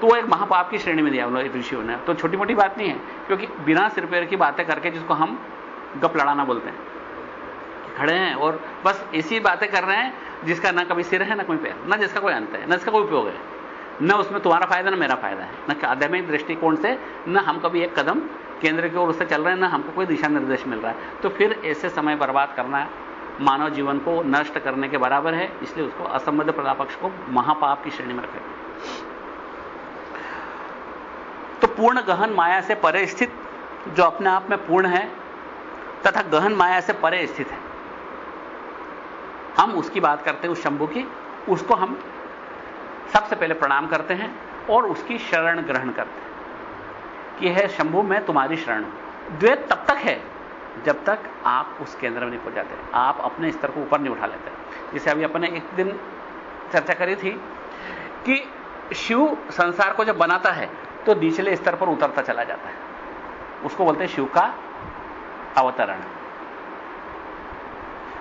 तो वो एक महापाप की श्रेणी में दिया ऋषियों ने। तो छोटी मोटी बात नहीं है, क्योंकि बिना सिर पैर की बातें करके जिसको हम गप लड़ाना बोलते हैं। खड़े हैं और बस ऐसी बातें कर रहे हैं जिसका ना कभी सिर है, ना कोई पैर, ना जिसका कोई अंत है, ना इसका कोई उपयोग है। न उसमें तुम्हारा फ़ायदा, ना मेरा फ़ायदा है। न आध्यात्मिक दृष्टिकोण से, न हम कभी एक कदम केंद्र की ओर से चल रहे हैं, ना हमको कोई दिशा निर्देश मिल रहा है। तो फिर ऐसे समय बर्बाद करना मानव जीवन को नष्ट करने के बराबर है, इसलिए उसको असंबद्ध प्रदापक्ष को महापाप की श्रेणी में रखें। तो पूर्ण गहन माया से परे स्थित, जो अपने आप में पूर्ण है, तथा गहन माया से परे स्थित है। हम उसकी बात करते हैं, उस शंभु की, उसको हम सबसे पहले प्रणाम करते हैं और उसकी शरण ग्रहण करते हैं। कि है, शंभु, मैं तुम्हारी शरण हूँ। द्वैत तब तक है, जब तक आप उस केंद्र में नहीं पहुँच जाते। आप अपने स्तर को ऊपर नहीं उठा लेते। जैसे अभी अपने एक दिन चर्चा करी थी कि शिव संसार को जब बनाता है तो निचले स्तर पर उतरता चला जाता है। उसको बोलते हैं शिव का अवतरण।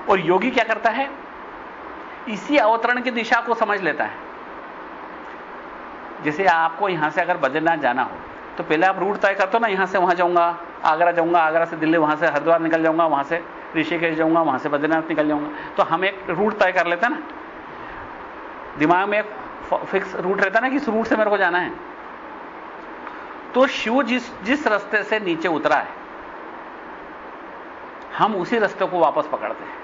और योगी क्या करता है? इसी अवतरण की दिशा को समझ लेता है। जैसे आपको यहाँ से अगर बद्रीनाथ जाना हो तो पहले आप रूट तय करते हो ना, यहाँ से वहाँ जाऊँगा, आगरा जाऊँगा, आगरा से दिल्ली, वहाँ से हरिद्वार निकल जाऊँगा, वहाँ से ऋषिकेश जाऊँगा, वहाँ से बद्रीनाथ निकल जाऊँगा। तो हम एक रूट तय कर लेते हैं ना। दिमाग में एक फिक्स रूट रहता है ना कि इस रूट से मेरे को जाना है। तो शिव जिस जिस रास्ते से नीचे उतरा है, हम उसी रास्ते को वापस पकड़ते हैं।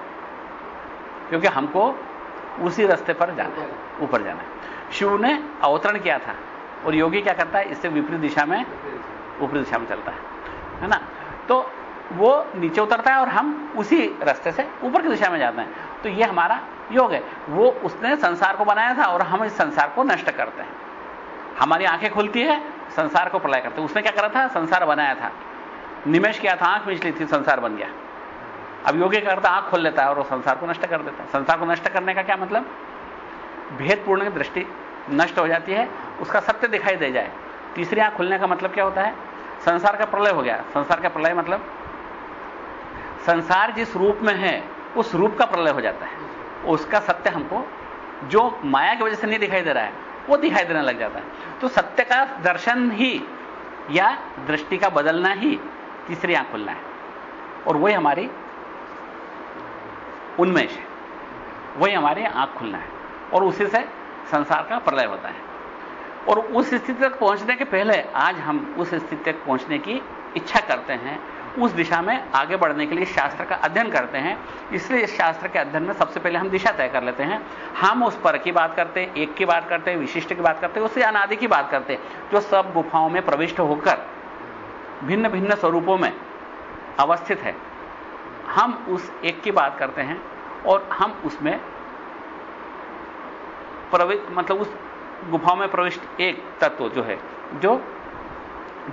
क्योंकि हमको उसी रास्ते पर जाना है, ऊपर जाना है। शिव ने अवतरण किया था। और योगी क्या करता है? इससे विपरीत दिशा में, ऊपरी दिशा में चलता है है ना? तो वो नीचे उतरता है और हम उसी रास्ते से ऊपर की दिशा में जाते हैं। तो ये हमारा योग है। वो उसने संसार को बनाया था और हम इस संसार को नष्ट करते हैं। हमारी आँखें खुलती है, संसार को प्रलय करते हैं। उसने क्या करा था? संसार बनाया था। निमेश किया था आँख मिचली थी, संसार बन गया। अब योगी करता? आँख खोल लेता है और वो संसार को नष्ट कर देता है। संसार को नष्ट करने का क्या मतलब? भेदपूर्ण दृष्टि नष्ट हो जाती है, उसका सत्य दिखाई दे जाए। तीसरी आँख खुलने का मतलब क्या होता है? संसार का प्रलय हो गया। संसार का प्रलय मतलब संसार जिस रूप में है, उस रूप का प्रलय हो जाता है। उसका सत्य हमको जो माया की वजह से नहीं दिखाई दे रहा है, वो दिखाई देने लग जाता है। तो सत्य का दर्शन ही या दृष्टि का बदलना ही तीसरी आँख खुलना है। और वही हमारी उन्मेष है। वही हमारी आँख खुलना है। और उसी से संसार का प्रलय होता है। और उस स्थिति तक पहुँचने के पहले आज हम उस स्थिति तक पहुँचने की इच्छा करते हैं। उस दिशा में आगे बढ़ने के लिए शास्त्र का अध्ययन करते हैं। इसलिए इस शास्त्र के अध्ययन में सबसे पहले हम दिशा तय कर लेते हैं। हम उस पर की बात करते हैं, एक की बात करते हैं, विशिष्ट की बात करते हैं, उससे अनादि की बात करते हैं, जो सब गुफाओं में प्रविष्ट होकर भिन्न भिन्न स्वरूपों में अवस्थित है। हम उस एक की बात करते हैं और हम उसमें मतलब उस गुफाओं में प्रविष्ट एक तत्व जो है, जो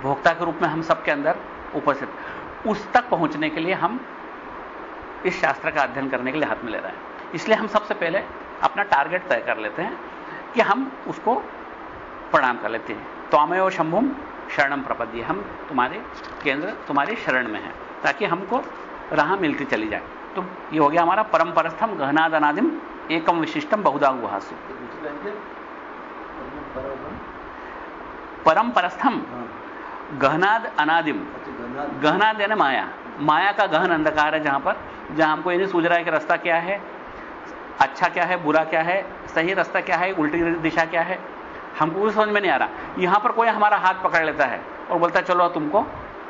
भोक्ता के रूप में हम सबके अंदर उपस्थित। उस तक पहुँचने के लिए हम इस शास्त्र का अध्ययन करने के लिए हाथ में ले रहे हैं। इसलिए हम सबसे पहले अपना टारगेट तय कर लेते हैं कि हम उसको प्रणाम कर लेते हैं। त्वामयो शंभुम शरणम प्रपद्य। हम तुम्हारे केंद्र, तुम्हारे शरण में हैं, ताकि हमको राह मिलती चली जाए। तो ये हो गया हमारा परम परस्थम गहनादनादिम एकम विशिष्टम बहुधा गुहासु। परम परस्थम गहनाद अनादिम। गहनाद। यानी माया। माया का गहन अंधकार है जहाँ पर जहाँ हमको ये नहीं सूझ रहा है कि रास्ता क्या है अच्छा क्या है बुरा क्या है सही रास्ता क्या है उल्टी दिशा क्या है। हमको भी समझ में नहीं आ रहा। यहाँ पर कोई हमारा हाथ पकड़ लेता है और बोलता है चलो तुमको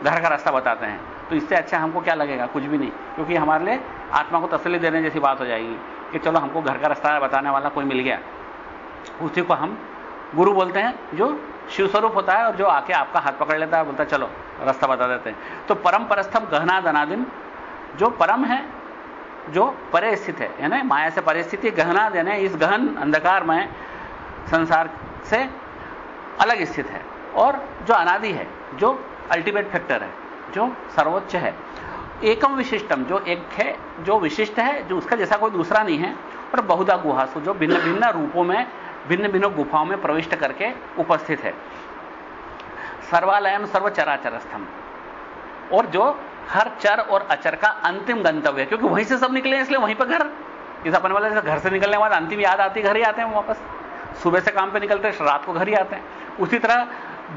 घर का रास्ता बताते हैं। तो इससे अच्छा हमको क्या लगेगा? कुछ भी नहीं। क्योंकि हमारे लिए आत्मा को तसली देने जैसी बात हो जाएगी कि चलो हमको घर का रास्ता बताने वाला कोई मिल गया। उसी को हम गुरु बोलते हैं, जो शिव स्वरूप होता है और जो आके आपका हाथ पकड़ लेता है, बोलता है, चलो, रास्ता बता देते हैं। तो परम परस्थम गहना दनादिन, जो परम है, जो परे स्थित है, यानी माया से परे स्थित, गहना यानी इस गहन अंधकार में संसार से अलग स्थित है। और जो अनादि है, जो अल्टीमेट फैक्टर है, जो सर्वोच्च है, एकम विशिष्टम, जो एक है, जो विशिष्ट है, जो उसका जैसा कोई दूसरा नहीं है, और बहुधा गुहासु, जो भिन्न भिन्न रूपों में भिन्न भिन्न गुफाओं में प्रविष्ट करके उपस्थित है। सर्वालयम सर्वचराचर स्तंभ और जो हर चर और अचर का अंतिम गंतव्य है क्योंकि वहीं से सब निकले इसलिए वहीं पर घर। इस अपन वाले घर से निकलने के बाद अंतिम याद आती, घर ही आते हैं वापस। सुबह से काम पे निकलते हैं रात को घर ही आते हैं। उसी तरह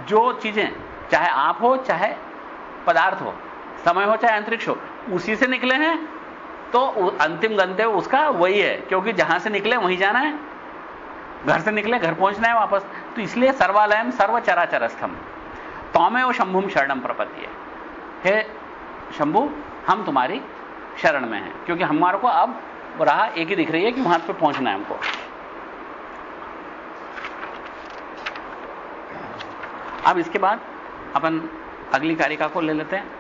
जो चीज़ें, चाहे आप हो, चाहे पदार्थ हो, समय हो, चाहे अंतरिक्ष हो, उसी से निकले हैं तो अंतिम गंतव्य उसका वही है, क्योंकि जहाँ से निकले वहीं जाना है। घर से निकले, घर पहुँचना है वापस। तो इसलिए सर्वालयम सर्वचराचर स्तंभ तौमे वो शंभुम शरणम प्रपत्ति है हे शंभु, हम तुम्हारी शरण में हैं, क्योंकि हमारे को अब राह एक ही दिख रही है कि वहाँ पर पहुँचना है हमको। अब इसके बाद अपन अगली कारिका को ले लेते हैं।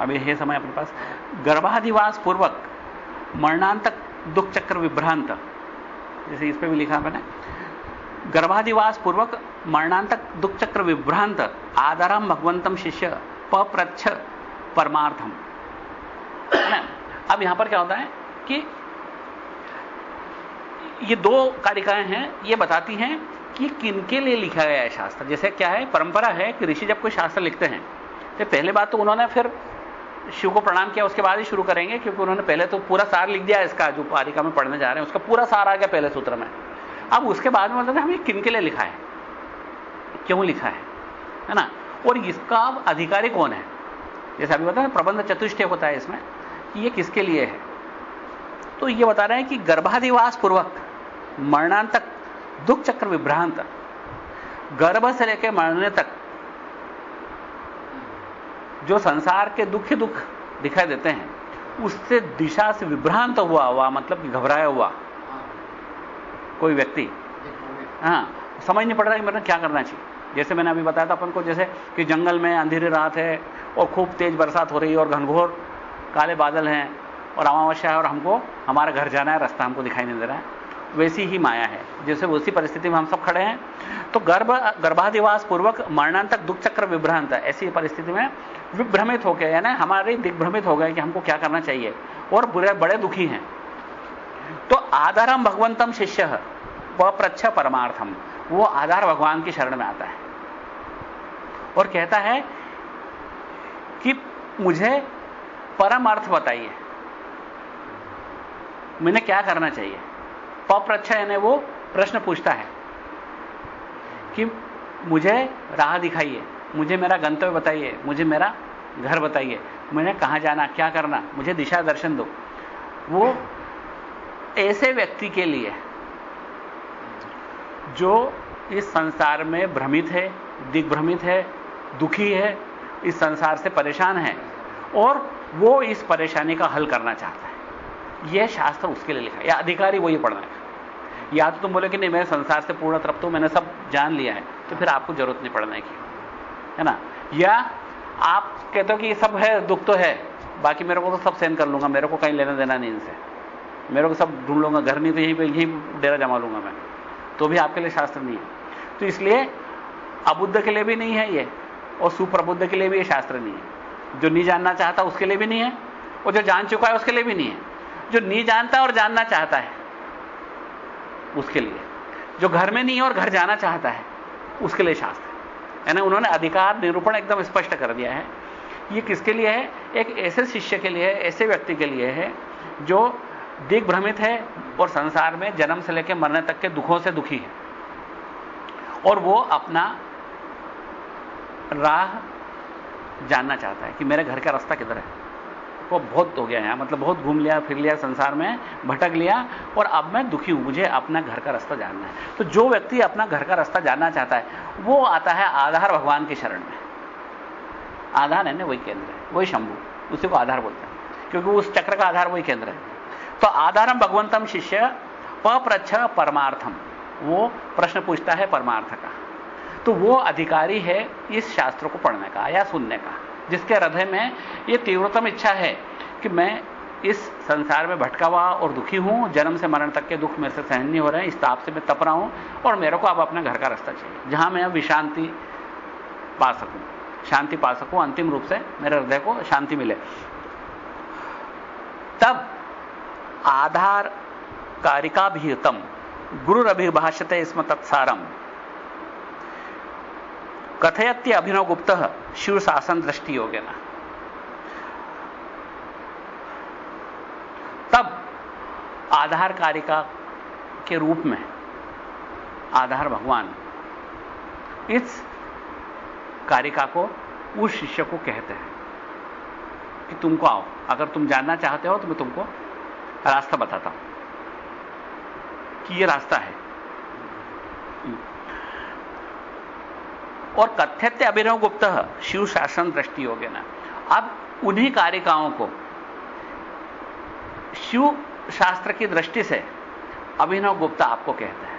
अभी यह समय अपने पास। गर्भाधिवास पूर्वक मरणांतक दुख चक्र विभ्रांत। जैसे इस पर भी लिखा मैंने। गर्भाधिवास पूर्वक मरणांतक दुख चक्र विभ्रांत आधारम भगवंतम शिष्य, पप्रच्छ परमार्थम। अब यहाँ पर क्या होता है कि ये दो कारिकाएँ हैं, ये बताती हैं कि किनके लिए लिखा गया है शास्त्र। जैसे क्या है, परंपरा है कि ऋषि जब कोई शास्त्र लिखते हैं तो पहले बात तो उन्होंने फिर शिव को प्रणाम किया, उसके बाद ही शुरू करेंगे, क्योंकि उन्होंने पहले तो पूरा सार लिख दिया इसका, जो पारिका में पढ़ने जा रहे हैं, उसका पूरा सार आ गया पहले सूत्र में। अब उसके बाद में मतलब हमें किन के लिए लिखा है? क्यों लिखा है? है ना? और इसका अधिकारी कौन है? जैसे अभी बता प्रबंध चतुष्टय होता है इसमें, कि ये किसके लिए है? तो ये बता रहे हैं कि गर्भाधिवास पूर्वक मरणांतक दुख चक्र विभ्रांत। गर्भ से लेकर मरने तक जो संसार के दुख दुख दिखाई देते हैं, उससे दिशा से विभ्रांत हुआ हुआ मतलब कि घबराया हुआ कोई व्यक्ति। हाँ समझ नहीं पड़ रहा कि मेरे क्या करना चाहिए। जैसे मैंने अभी बताया था अपन को, जैसे कि जंगल में अंधेरी रात है और खूब तेज बरसात हो रही है और घनघोर काले बादल हैं और अमावस्या है और हमको, हमारा घर जाना है, रास्ता हमको दिखाई नहीं दे रहा है। वैसी ही माया है। जैसे उसी परिस्थिति में हम सब खड़े हैं। तो गर्भ, गर्भाधिवास पूर्वक मरणांतक दुख चक्र विभ्रांत है। ऐसी परिस्थिति में विभ्रमित हो गए, यानी हमारे दिग्भ्रमित हो गए कि हमको क्या करना चाहिए, और बुरे, बड़े दुखी हैं। तो आधारम भगवंतम शिष्य प्रच्छ परमार्थम, वो आधार भगवान की शरण में आता है। और कहता है कि मुझे परम अर्थ बताइए मैंने क्या करना चाहिए? पप्रच्छ यानी वो प्रश्न पूछता है कि मुझे राह दिखाइए। मुझे मेरा गंतव्य बताइए, मुझे मेरा घर बताइए। मैंने कहाँ जाना, क्या करना, मुझे दिशा दर्शन दो। वो ऐसे व्यक्ति के लिए जो इस संसार में भ्रमित है, दिग्भ्रमित है, दुखी है, इस संसार से परेशान है और वो इस परेशानी का हल करना चाहता है। यह शास्त्र उसके लिए लिखा है। या अधिकारी वही पढ़ना है। या तो तुम बोले कि नहीं, मैं संसार से पूर्ण तृप्त हूँ, मैंने सब जान लिया है तो फिर आपको ज़रूरत नहीं पढ़ने की। है ना? या आप कहते हो कि ये सब है, दुख तो है, बाकी मेरे को तो सब सहन कर लूँगा, मेरे को कहीं लेना देना नहीं इनसे। मेरे को सब ढूंढ लूँगा, घर नहीं तो यहीं पे, यहीं डेरा जमा लूँगा मैं। तो भी आपके लिए शास्त्र नहीं है। तो इसलिए अबुद्ध के लिए भी नहीं है ये, और सुप्रबुद्ध के लिए भी ये शास्त्र नहीं है। जो नहीं जानना चाहता उसके लिए भी नहीं है, और जो जान चुका है उसके लिए भी नहीं है। जो नहीं जानता और जानना चाहता है, उसके लिए। जो घर में नहीं है और घर जाना चाहता है, उसके लिए शास्त्र। यानी उन्होंने अधिकार निरूपण एकदम स्पष्ट कर दिया है। ये किसके लिए है? एक ऐसे शिष्य के लिए है, ऐसे व्यक्ति के लिए है, जो दिग्भ्रमित है और संसार में जन्म से लेकर मरने तक के दुखों से दुखी है। और वो अपना राह जानना चाहता है कि मेरे घर का रास्ता किधर है? वो बहुत हो गया यहाँ मतलब बहुत घूम लिया, फिर लिया, संसार में भटक लिया और अब मैं दुखी हूँ, मुझे अपना घर का रास्ता जानना है। तो जो व्यक्ति अपना घर का रास्ता जानना चाहता है, वो आता है आधार भगवान की शरण में। आधार है ना, वही केंद्र है, वही शंभु, उसी को आधार बोलते हैं, क्योंकि उस चक्र का आधार वही केंद्र है। तो आधारम भगवंतम शिष्य पप्रच्छ परमार्थम, वो प्रश्न पूछता है परमार्थ का। तो वो अधिकारी है इस शास्त्र को पढ़ने का या सुनने का। जिसके हृदय में ये तीव्रतम इच्छा है कि मैं इस संसार में भटका हुआ और दुखी हूँ, जन्म से मरण तक के दुख मेरे से सहन नहीं हो रहे हैं, इस ताप से मैं तप रहा हूँ और मेरे को अब अपने घर का रास्ता चाहिए, जहाँ मैं अब विशांति पा सकूँ, शांति पा सकूँ, अंतिम रूप से मेरे हृदय को शांति मिले। तब आधार कारिकाभिहितम गुरु अभिभाषते इसमें तत्सारम। कथयत्य अभिनव गुप्त शिव शासन दृष्टि योगेना। तब आधार कारिका के रूप में आधार भगवान इस कारिका को उस शिष्य को कहते हैं कि तुमको आओ। अगर तुम जानना चाहते हो तो मैं तुमको रास्ता बताता हूँ कि यह रास्ता है। और कथ्यत्य अभिनव गुप्त शिव शासन दृष्टि हो गया ना। अब उन्हीं कारिकाओं को शिव शास्त्र की दृष्टि से अभिनव गुप्ता आपको कहते हैं।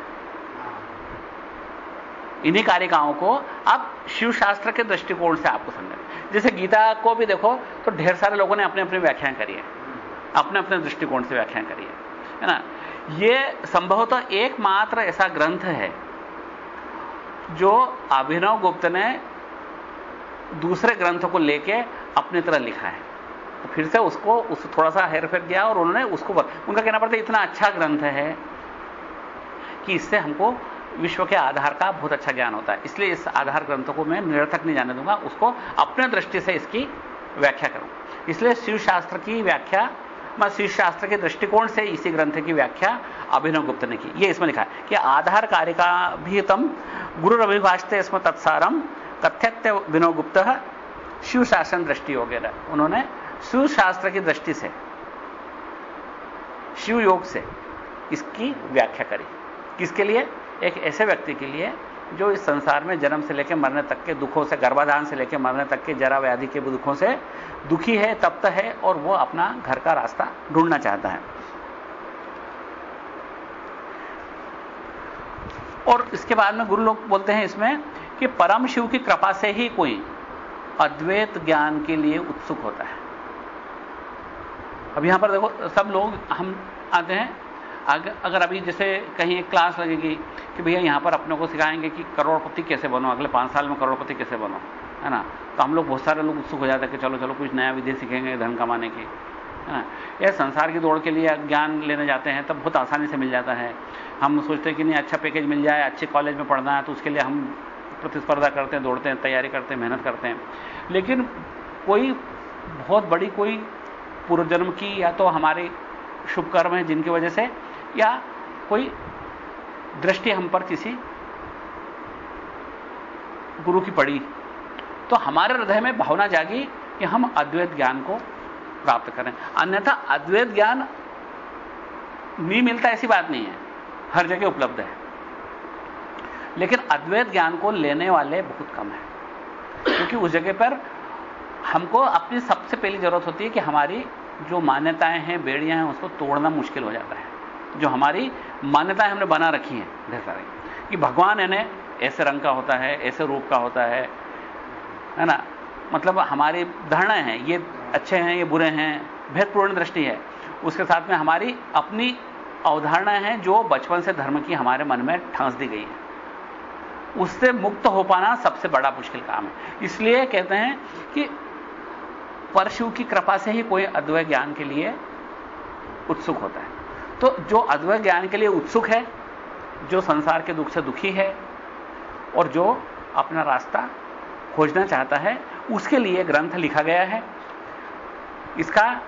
इन्हीं कारिकाओं को अब शिव शास्त्र के दृष्टिकोण से आपको समझना जैसे गीता को भी देखो तो ढेर सारे लोगों ने अपने अपने व्याख्यान करी है। अपने अपने दृष्टिकोण से व्याख्यान करी है। है ना? यह संभवतः एकमात्र ऐसा ग्रंथ है जो अभिनव गुप्त ने दूसरे ग्रंथों को लेके अपनी तरह लिखा है। तो फिर से उसको, उस थोड़ा सा हेर फेर दिया और उन्होंने उसको उनका कहना पड़ता है, इतना अच्छा ग्रंथ है कि इससे हमको विश्व के आधार का बहुत अच्छा ज्ञान होता है। इसलिए इस आधार ग्रंथों को मैं निरर्थक नहीं जाने दूँगा, उसको अपने दृष्टि से इसकी व्याख्या करूँ। इसलिए शिव शास्त्र की व्याख्या शिव शास्त्र के दृष्टिकोण से इसी ग्रंथ की व्याख्या अभिनव गुप्त ने की। ये इसमें लिखा है कि आधार कारिका भी तम गुरु रविभाषते इसमें तत्सारम, कथ्यत्य विनोद गुप्त शिव शासन दृष्टि वगैरह उन्होंने शिव शास्त्र की दृष्टि से शिव योग से इसकी व्याख्या करी। किसके लिए? एक ऐसे व्यक्ति के लिए जो इस संसार में जन्म से लेकर मरने तक के दुखों से, गर्भाधान से लेकर मरने तक के जरा व्याधि के दुखों से दुखी है, तप्त है और वो अपना घर का रास्ता ढूंढना चाहता है। और इसके बाद में गुरु लोग बोलते हैं इसमें कि परम शिव की कृपा से ही कोई अद्वैत ज्ञान के लिए उत्सुक होता है। अब यहाँ पर देखो, सब लोग हम आते हैं अगर अगर अभी जैसे कहीं एक क्लास लगेगी कि भैया यहाँ पर अपने को सिखाएँगे कि करोड़पति कैसे बनो, अगले पाँच साल में करोड़पति कैसे बनो, है ना? तो हम लोग बहुत सारे लोग उत्सुक हो जाते हैं कि चलो चलो, कुछ नया विधि सीखेंगे धन कमाने की, है ना? यह संसार की दौड़ के लिए ज्ञान लेने जाते हैं तब बहुत आसानी से मिल जाता है। हम सोचते हैं कि नहीं अच्छा पैकेज मिल जाए, अच्छे कॉलेज में पढ़ना है तो उसके लिए हम प्रतिस्पर्धा करते हैं, दौड़ते हैं, तैयारी करते हैं, मेहनत करते हैं। लेकिन कोई बहुत बड़ी कोई पूर्वजन्म की या तो हमारे शुभ कर्म है जिनकी वजह से या कोई दृष्टि हम पर किसी गुरु की पड़ी तो हमारे हृदय में भावना जागी कि हम अद्वैत ज्ञान को प्राप्त करें। अन्यथा अद्वैत ज्ञान नहीं मिलता ऐसी बात नहीं है, हर जगह उपलब्ध है। लेकिन अद्वैत ज्ञान को लेने वाले बहुत कम है, क्योंकि उस जगह पर हमको अपनी सबसे पहली ज़रूरत होती है कि हमारी जो मान्यताएँ हैं, बेड़ियाँ हैं, उसको तोड़ना मुश्किल हो जाता है। जो हमारी मान्यताएँ हमने बना रखी हैं, ढेर सारी। कि भगवान यानी ऐसे रंग का होता है, ऐसे रूप का होता है है ना? मतलब हमारी धारणाएँ हैं, ये अच्छे हैं, ये बुरे हैं, भेदपूर्ण दृष्टि है। उसके साथ में हमारी अपनी अवधारणाएँ हैं, जो बचपन से धर्म की हमारे मन में ठांस दी गई है। उससे मुक्त हो पाना सबसे बड़ा मुश्किल काम है। इसलिए कहते हैं कि परशु की कृपा से ही कोई अद्वैय ज्ञान के लिए उत्सुक होता है। तो जो अद्वैत ज्ञान के लिए उत्सुक है, जो संसार के दुख से दुखी है, और जो अपना रास्ता खोजना चाहता है, उसके लिए ग्रंथ लिखा गया है। इसका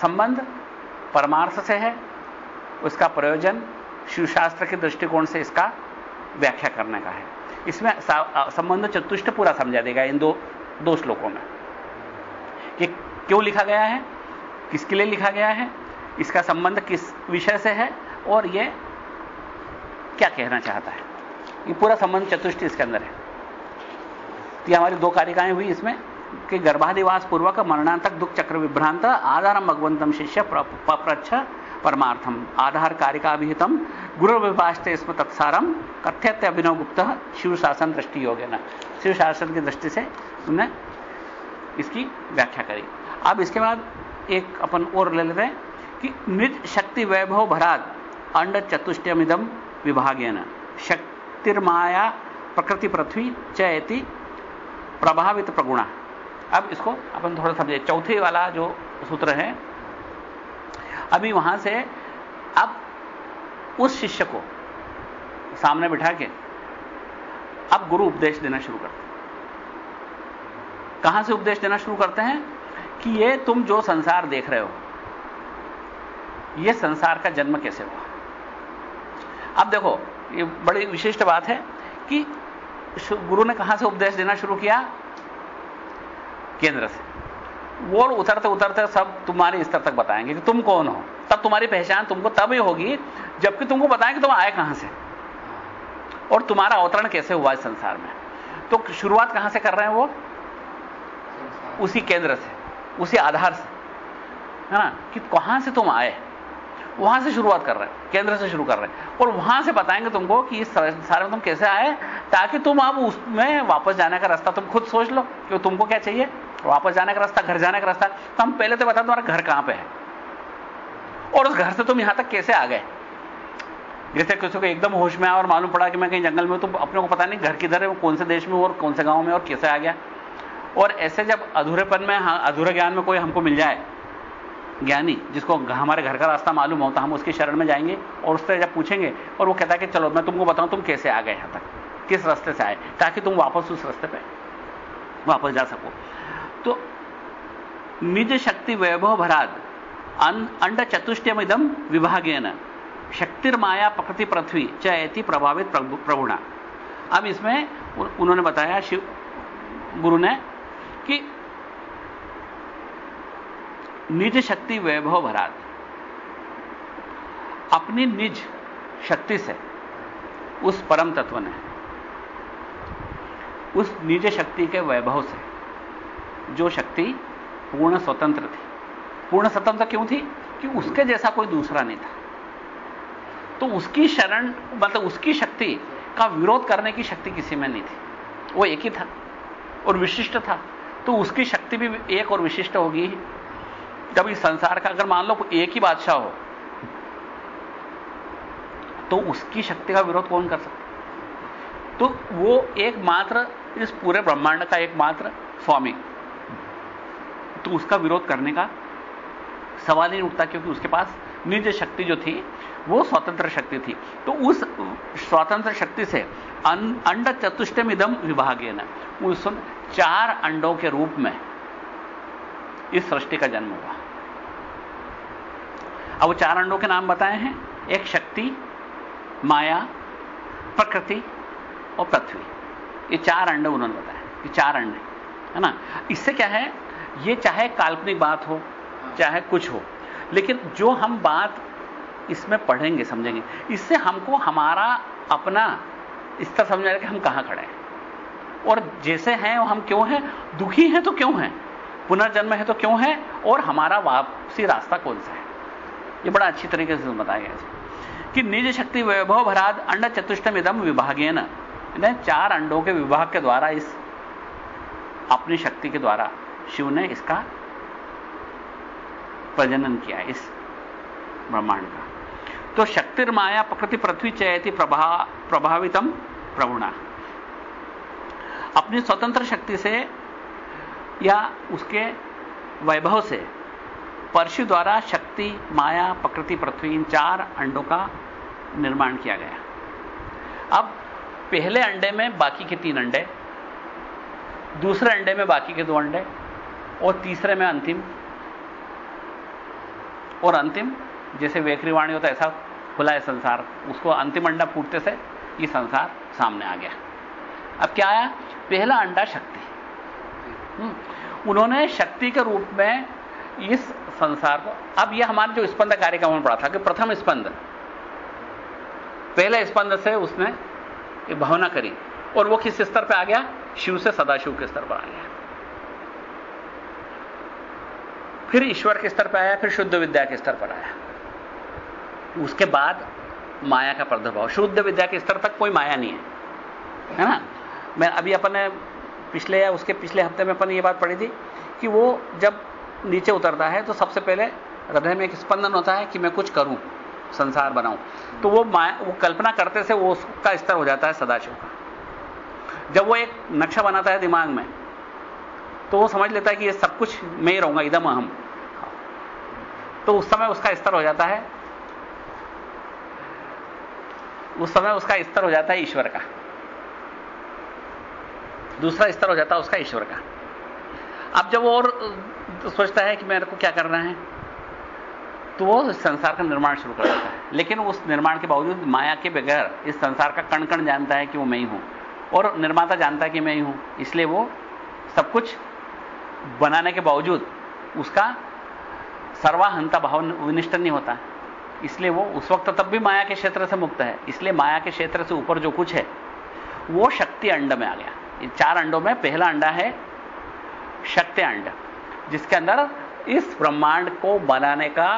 संबंध परमार्थ से है, उसका प्रयोजन शिवशास्त्र के दृष्टिकोण से इसका व्याख्या करने का है। इसमें संबंध चतुष्ट पूरा समझा देगा इन दो दो श्लोकों में कि क्यों लिखा गया है, किसके लिए लिखा गया है इसका संबंध किस विषय से है और यह क्या कहना चाहता है? ये पूरा संबंध चतुष्टि इसके अंदर है। तो हमारी दो कारिकाएँ हुई इसमें कि गर्भाधिवास पूर्वक मरणांतक दुख चक्र विभ्रांत आधारम भगवंतम शिष्य पप्रच्छ परमार्थम आधार कारिकाभिहितम गुरु विभाषते इसमें तत्सारम कथ्यत्य अभिनव गुप्त शिव शासन दृष्टि योग ना शिव शासन की दृष्टि से उन्होंने इसकी व्याख्या करी। अब इसके बाद एक अपन और ले लेते हैं। कि निज शक्ति वैभव भराद, अंड चतुष्टयमिदम विभागेन। शक्तिर्माया प्रकृति पृथ्वी चयति प्रभावित प्रगुणा। अब इसको अपन थोड़ा समझे। चौथे वाला जो सूत्र है, अभी वहाँ से अब उस शिष्य को सामने बिठा के अब गुरु उपदेश देना शुरू करते कहाँ से उपदेश देना शुरू करते हैं? कि ये तुम जो संसार देख रहे हो ये संसार का जन्म कैसे हुआ? अब देखो ये बड़ी विशिष्ट बात है कि गुरु ने कहाँ से उपदेश देना शुरू किया? केंद्र से। वो उतरते उतरते सब तुम्हारे स्तर तक बताएँगे कि तुम कौन हो। तब तुम्हारी पहचान तुमको तब ही होगी जबकि तुमको बताएँगे तुम आए कहाँ से। और तुम्हारा अवतरण कैसे हुआ इस संसार में? तो शुरुआत कहाँ से कर रहे हैं वो? उसी केंद्र से उसी आधार से। है ना? कि कहाँ से तुम आए? वहाँ से शुरुआत कर रहे हैं केंद्र से शुरू कर रहे हैं। और वहाँ से बताएँगे तुमको कि इस संसार में तुम कैसे आए ताकि तुम अब उसमें वापस जाने का रास्ता तुम खुद सोच लो कि तुमको क्या चाहिए। वापस जाने का रास्ता घर जाने का रास्ता। तो हम पहले तो बता तुम्हारा घर कहाँ पर है। और उस घर से तुम यहाँ तक कैसे आ गए। जैसे किसी को एकदम होश में आया और मालूम पड़ा कि मैं कहीं जंगल में तो अपने को पता नहीं घर किधर है कौन से देश में और कौन से गाँव में और कैसे आ गया। और ऐसे जब अधूरेपन में हाँ, अधूरे ज्ञान में कोई हमको मिल जाए ज्ञानी, जिसको हमारे घर का रास्ता मालूम होता, हम उसकी शरण में जाएँगे और उससे जब पूछेंगे और वो कहता है कि चलो, मैं तुमको बताऊँ, तुम कैसे आ गए यहाँ तक? किस रास्ते से आए? ताकि तुम वापस उस रास्ते पे वापस जा सको। तो निज शक्ति वैभव भराद अंड चतुष्टयमिदम विभागेन, शक्तिर्माया प्रकृति पृथ्वी चयति प्रभावित प्रभुणा। अब इसमें उन्होंने बताया शिव गुरु ने कि निज शक्ति वैभव भरात। अपनी निज शक्ति से उस परम तत्व ने, उस निज शक्ति के वैभव से जो शक्ति पूर्ण स्वतंत्र थी। पूर्ण स्वतंत्र क्यों थी? कि उसके जैसा कोई दूसरा नहीं था। तो उसकी शरण मतलब उसकी शक्ति का विरोध करने की शक्ति किसी में नहीं थी। वो एक ही था और विशिष्ट था। तो उसकी शक्ति भी एक और विशिष्ट होगी कभी संसार का अगर मान लो एक ही बादशाह हो तो उसकी शक्ति का विरोध कौन कर सकता? तो वो एकमात्र, इस पूरे ब्रह्मांड का एकमात्र स्वामी। तो उसका विरोध करने का सवाल ही उठता, क्योंकि उसके पास निज शक्ति जो थी, वो स्वतंत्र शक्ति थी। तो उस स्वतंत्र शक्ति से अंड चतुष्टम इदम विभागीय उस चार अंडों के रूप में इस सृष्टि का जन्म हुआ। अब वो चार अंडों के नाम बताए हैं। एक शक्ति, माया, प्रकृति और पृथ्वी। ये चार अंडे उन्होंने बताए। ये चार अंडे है ना? इससे क्या है? ये चाहे काल्पनिक बात हो, चाहे कुछ हो, लेकिन जो हम बात इसमें पढ़ेंगे, समझेंगे, इससे हमको हमारा अपना इस तरह समझ कि हम कहाँ खड़े हैं? और जैसे हैं हम क्यों हैं? दुखी हैं तो क्यों हैं? पुनर्जन्म है तो क्यों है? और हमारा वापसी रास्ता कौन सा है? ये बड़ा अच्छी तरीके से बताया गया कि निज शक्ति वैभव भराद अंड चतुष्टम इदम विभागे न चार अंडों के विभाग के द्वारा इस, अपनी शक्ति के द्वारा शिव ने इसका प्रजनन किया, इस ब्रह्मांड का। तो शक्तिर्माया प्रकृति पृथ्वी चयति प्रभा, प्रभावितम प्रभुणा अपनी स्वतंत्र शक्ति से या उसके वैभव से परशु द्वारा शक्ति, माया, प्रकृति, पृथ्वी, इन चार अंडों का निर्माण किया गया। अब पहले अंडे में बाकी के तीन अंडे, दूसरे अंडे में बाकी के दो अंडे, और तीसरे में अंतिम, और अंतिम, जैसे वेकरीवाणी होता है, ऐसा खुला है संसार। उसको अंतिम अंडा फूटते से ये संसार सामने आ गया। अब क्या आया? पहला अंडा शक्ति। हम्म। उन्होंने शक्ति के रूप में इस संसार को। अब यह हमारे जो स्पंद कार्यक्रम में पड़ा था कि प्रथम स्पंद, पहले स्पंद से उसने भावना करी और वो किस स्तर पे आ गया? शिव से सदाशिव के स्तर पर आ गया। फिर ईश्वर के स्तर पर आया, फिर शुद्ध विद्या के स्तर पर आया। उसके बाद माया का प्रादुर्भाव। शुद्ध विद्या के स्तर तक कोई माया नहीं है है ना? मैं अभी अपने पिछले या उसके पिछले हफ़्ते में अपन ये बात पढ़ी थी कि वो जब नीचे उतरता है तो सबसे पहले हृदय में एक स्पंदन होता है कि मैं कुछ करूँ, संसार बनाऊँ। तो वो वो कल्पना करते से वो उसका स्तर हो जाता है सदाशिव का। जब वो एक नक्शा बनाता है दिमाग में तो वो समझ लेता है कि ये सब कुछ मैं ही रहूँगा एकदम अहम। तो उस समय उसका स्तर हो जाता है, उस समय उसका स्तर हो जाता है ईश्वर का। दूसरा स्तर हो जाता है उसका ईश्वर का। अब जब वो और सोचता है कि मेरे को क्या करना है तो वो संसार का निर्माण शुरू कर देता है। लेकिन उस निर्माण के बावजूद माया के बगैर इस संसार का कण कण जानता है कि वो मैं ही हूँ। और निर्माता जानता है कि मैं ही हूँ, इसलिए वो सब कुछ बनाने के बावजूद उसका सर्वाहंता भाव विनिष्ठ नहीं होता। इसलिए वो उस वक्त तब भी माया के क्षेत्र से मुक्त है। इसलिए माया के क्षेत्र से ऊपर जो कुछ है, वो शक्ति अंड में आ गया। चार अंडों में पहला अंडा है शक्ति अंड, जिसके अंदर इस ब्रह्मांड को बनाने का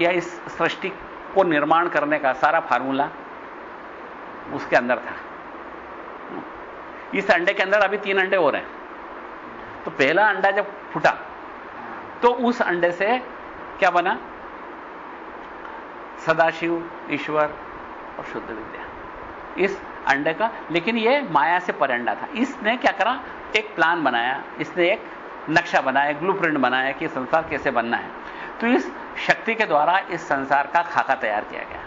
या इस सृष्टि को निर्माण करने का सारा फार्मूला उसके अंदर था। इस अंडे के अंदर अभी तीन अंडे हो रहे हैं। तो पहला अंडा जब फूटा तो उस अंडे से क्या बना? सदाशिव, ईश्वर और शुद्ध विद्या। इस अंडे का, लेकिन यह माया से पर अंडा था। इसने क्या करा? एक प्लान बनाया इसने एक नक्शा बनाया ब्लूप्रिंट बनाया कि संसार कैसे बनना है। तो इस शक्ति के द्वारा इस संसार का खाका तैयार किया गया।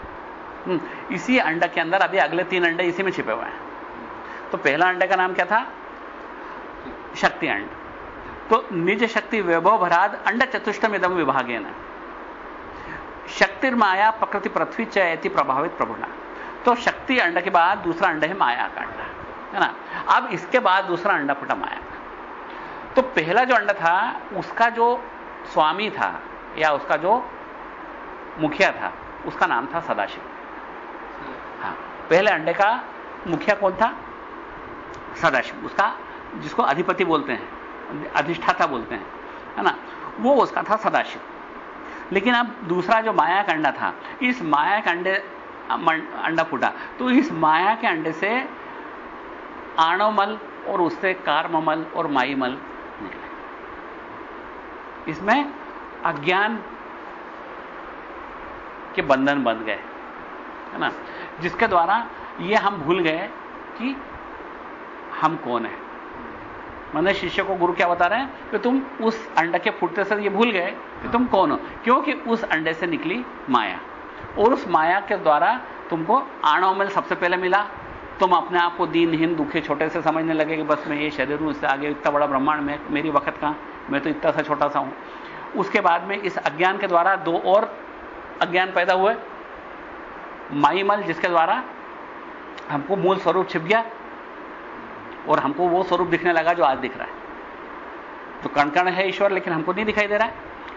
हम्म, इसी अंडा के अंदर अभी अगले तीन अंडे इसी में छिपे हुए हैं। तो पहला अंडे का नाम क्या था? शक्ति अंड। तो निज शक्ति वैभव भराद अंड चतुष्टम इदम विभागे न शक्तिर्माया प्रकृति पृथ्वी चयति प्रभावित प्रभुना। तो शक्ति अंड के बाद दूसरा अंड है माया का अंडा। है ना? अब इसके बाद दूसरा अंडा माया का तो पहला जो अंडा था, उसका जो स्वामी था, या उसका जो मुखिया था, उसका नाम था सदाशिव। हाँ पहले अंडे का मुखिया कौन था? सदाशिव। उसका जिसको अधिपति बोलते हैं, अधिष्ठाता बोलते हैं, है ना? वो उसका था सदाशिव। लेकिन अब दूसरा जो माया का अंडा था, इस माया के अंडे अंडा फूटा तो इस माया के अंडे से आणवमल और उससे कार्ममल और माईमल निकले। इसमें अज्ञान के बंधन बंध गए है ना? जिसके द्वारा ये हम भूल गए कि हम कौन है। मैंने शिष्य को गुरु क्या बता रहे हैं? कि तुम उस अंडे के फूटते से ये भूल गए कि तुम कौन हो? क्योंकि उस अंडे से निकली माया। और उस माया के द्वारा तुमको आणव सबसे पहले मिला तुम अपने आप को दीनहीन दुखे, छोटे से समझने लगे कि बस मैं ये शरीर हूँ, इससे आगे इतना बड़ा ब्रह्मांड में, मेरी वक्त कहाँ? मैं तो इतना सा छोटा सा हूँ। उसके बाद में इस अज्ञान के द्वारा दो और अज्ञान पैदा हुए। माईमल, जिसके द्वारा हमको मूल स्वरूप छिप गया और हमको वो स्वरूप दिखने लगा जो आज दिख रहा है। तो कण कण है ईश्वर, लेकिन हमको नहीं दिखाई दे रहा है।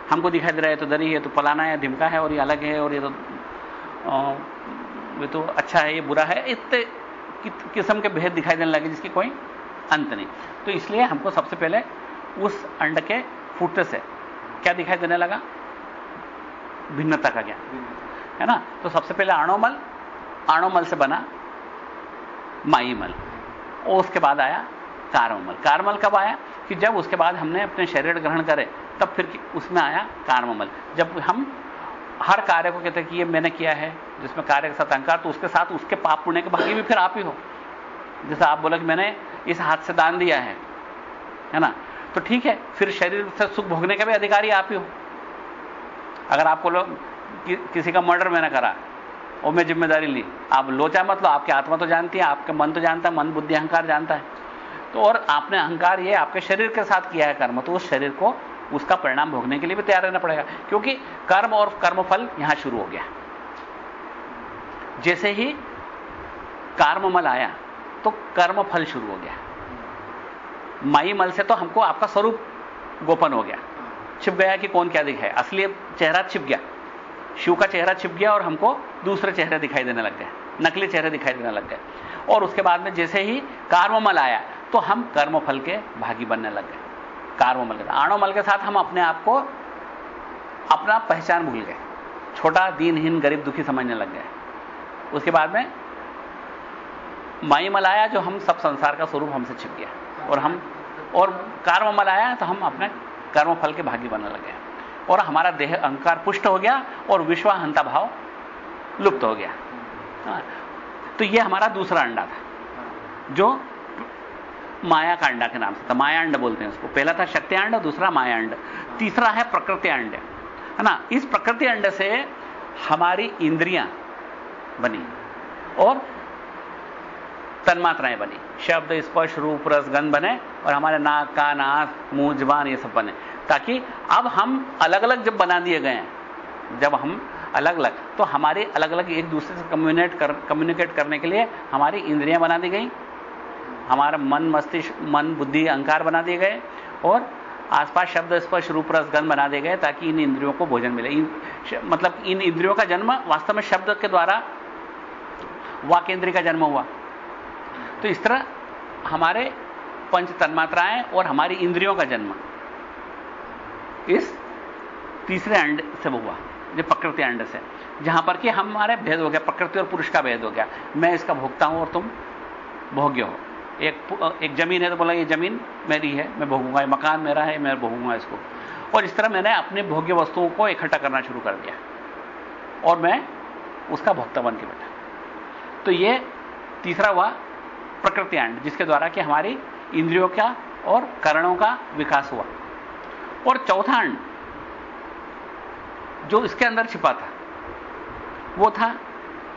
हमको दिखाई दे रहा है तो दरी है तो पलाना है, धिमका है और ये अलग है और ये तो ये तो अच्छा है, ये बुरा है, इतने किस्म के भेद दिखाई देने लगे जिसकी कोई अंत नहीं। तो इसलिए हमको सबसे पहले उस अंड के फूटने से क्या दिखाई देने लगा? भिन्नता का ज्ञान। है ना? तो सबसे पहले आणोमल आणोमल से बना माईमल। और उसके बाद आया कार्ममल। कार्मल कब आया? कि जब उसके बाद हमने अपने शरीर ग्रहण करे, तब फिर उसमें आया कार्ममल। जब हम हर कार्य को कहते हैं कि ये मैंने किया है जिसमें कार्य के साथ अहंकार तो उसके साथ उसके पाप पुण्य के भागी भी फिर आप ही हो। जैसे आप बोले कि मैंने इस हाथ से दान दिया है है ना? तो ठीक है फिर शरीर से सुख भोगने का भी अधिकारी आप ही हो। अगर आपको लोग कि, किसी का मर्डर मैंने करा और मैं ज़िम्मेदारी ली आप लोचा मत लो आपकी आत्मा तो जानती है आपका मन तो जानता है मन बुद्धि अहंकार जानता है। तो और आपने अहंकार ये आपके शरीर के साथ किया है कर्म तो उस शरीर को उसका परिणाम भोगने के लिए भी तैयार रहना पड़ेगा, क्योंकि कर्म और कर्मफल यहाँ शुरू हो गया। जैसे ही कर्ममल आया तो कर्मफल शुरू हो गया। माई मल से तो हमको आपका स्वरूप गोपन हो गया। छिप गया कि कौन क्या दिखाए? असली चेहरा छिप गया। शिव का चेहरा छिप गया और हमको दूसरे चेहरे दिखाई देने लग गए। नकली चेहरे दिखाई देने लग गए। और उसके बाद में जैसे ही कार्ममल आया तो हम कर्मफल के भागी बनने लग गए। कार्ममल के आणोमल के साथ हम अपने आप को अपना पहचान भूल गए। छोटा, दीनहीन, गरीब, दुखी समझने लग गए। उसके बाद में माई मल आया जो हम सब संसार का स्वरूप हमसे छिप गया। और हम, और कर्ममल आया तो हम अपने कर्मफल के भागी बनने लगे। और हमारा देह अहंकार पुष्ट हो गया और विश्वाहंता भाव लुप्त हो गया। हाँ। तो यह हमारा दूसरा अंडा था, जो माया का अंडा के नाम से था माया अंड बोलते हैं उसको। पहला था शक्ति अंड दूसरा माया अंड तीसरा है प्रकृति अंड है ना? इस प्रकृति अंड से हमारी इंद्रियाँ बनी और तन्मात्राएँ बनी। शब्द, स्पर्श, रूप, रस, गंध बने और हमारे नाक, कान, आँख, मुँह, जबान, ये सब बने। ताकि अब हम अलग अलग जब बना दिए गए हैं, जब हम अलग अलग तो हमारे अलग अलग एक दूसरे से कम्युनिकेट कर कम्युनिकेट करने के लिए हमारी इंद्रियाँ बना दी गई। हमारा मन मस्तिष्क मन बुद्धि अहंकार बना दिए गए और आसपास शब्द स्पर्श रूप रस बना दिए गए ताकि इन इंद्रियों को भोजन मिले। इन, मतलब इन इंद्रियों का जन्म वास्तव में शब्द के द्वारा वाकेंद्री का जन्म हुआ। तो इस तरह हमारे पंच तन्मात्राएँ और हमारी इंद्रियों का जन्म इस तीसरे अंड से हुआ जो प्रकृति अंड से जहाँ पर कि हमारे भेद हो गया प्रकृति और पुरुष का भेद हो गया। मैं इसका भोगता हूँ और तुम भोग्य हो। एक एक ज़मीन है तो बोला, ये ज़मीन मेरी है, मैं भोगूँगा, ये मकान मेरा है, मैं भोगूँगा इसको। और इस तरह मैंने अपने भोग्य वस्तुओं को इकट्ठा करना शुरू कर दिया। और मैं उसका भोक्ता बन के बैठा। तो ये तीसरा हुआ प्रकृति अंड जिसके द्वारा कि हमारी इंद्रियों का और करणों का विकास हुआ। और चौथा अंड जो इसके अंदर छिपा था, वो था